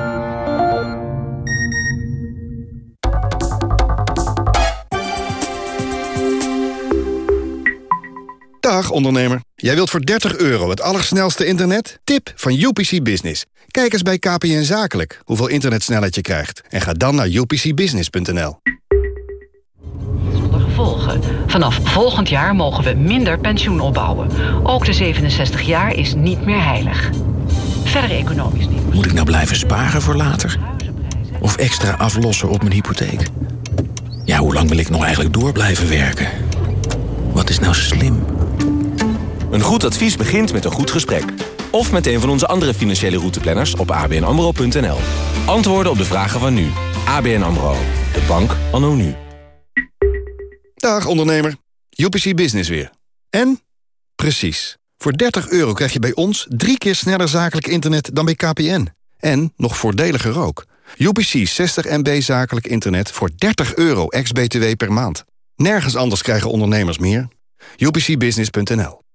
Dag, ondernemer. Jij wilt voor 30 euro het allersnelste internet? Tip van UPC Business. Kijk eens bij KPN Zakelijk hoeveel internetsnelheid je krijgt. En ga dan naar upcbusiness.nl. Zonder gevolgen. Vanaf volgend jaar mogen we minder pensioen opbouwen. Ook de 67 jaar is niet meer heilig. Verder economisch niet. Moet ik nou blijven sparen voor later? Of extra aflossen op mijn hypotheek? Ja, hoe lang wil ik nog eigenlijk door blijven werken? Wat is nou slim? Een goed advies begint met een goed gesprek. Of met een van onze andere financiële routeplanners op abnamro.nl. Antwoorden op de vragen van nu. ABN AMRO. De bank anno nu. Dag ondernemer. UPC Business weer. En? Precies. Voor 30 euro krijg je bij ons drie keer sneller zakelijk internet dan bij KPN. En nog voordeliger ook. UPC 60 MB zakelijk internet voor 30 euro ex-BTW per maand. Nergens anders krijgen ondernemers meer. UPCbusiness.nl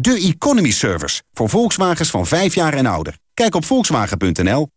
De Economy Service, voor Volkswagens van 5 jaar en ouder. Kijk op volkswagen.nl.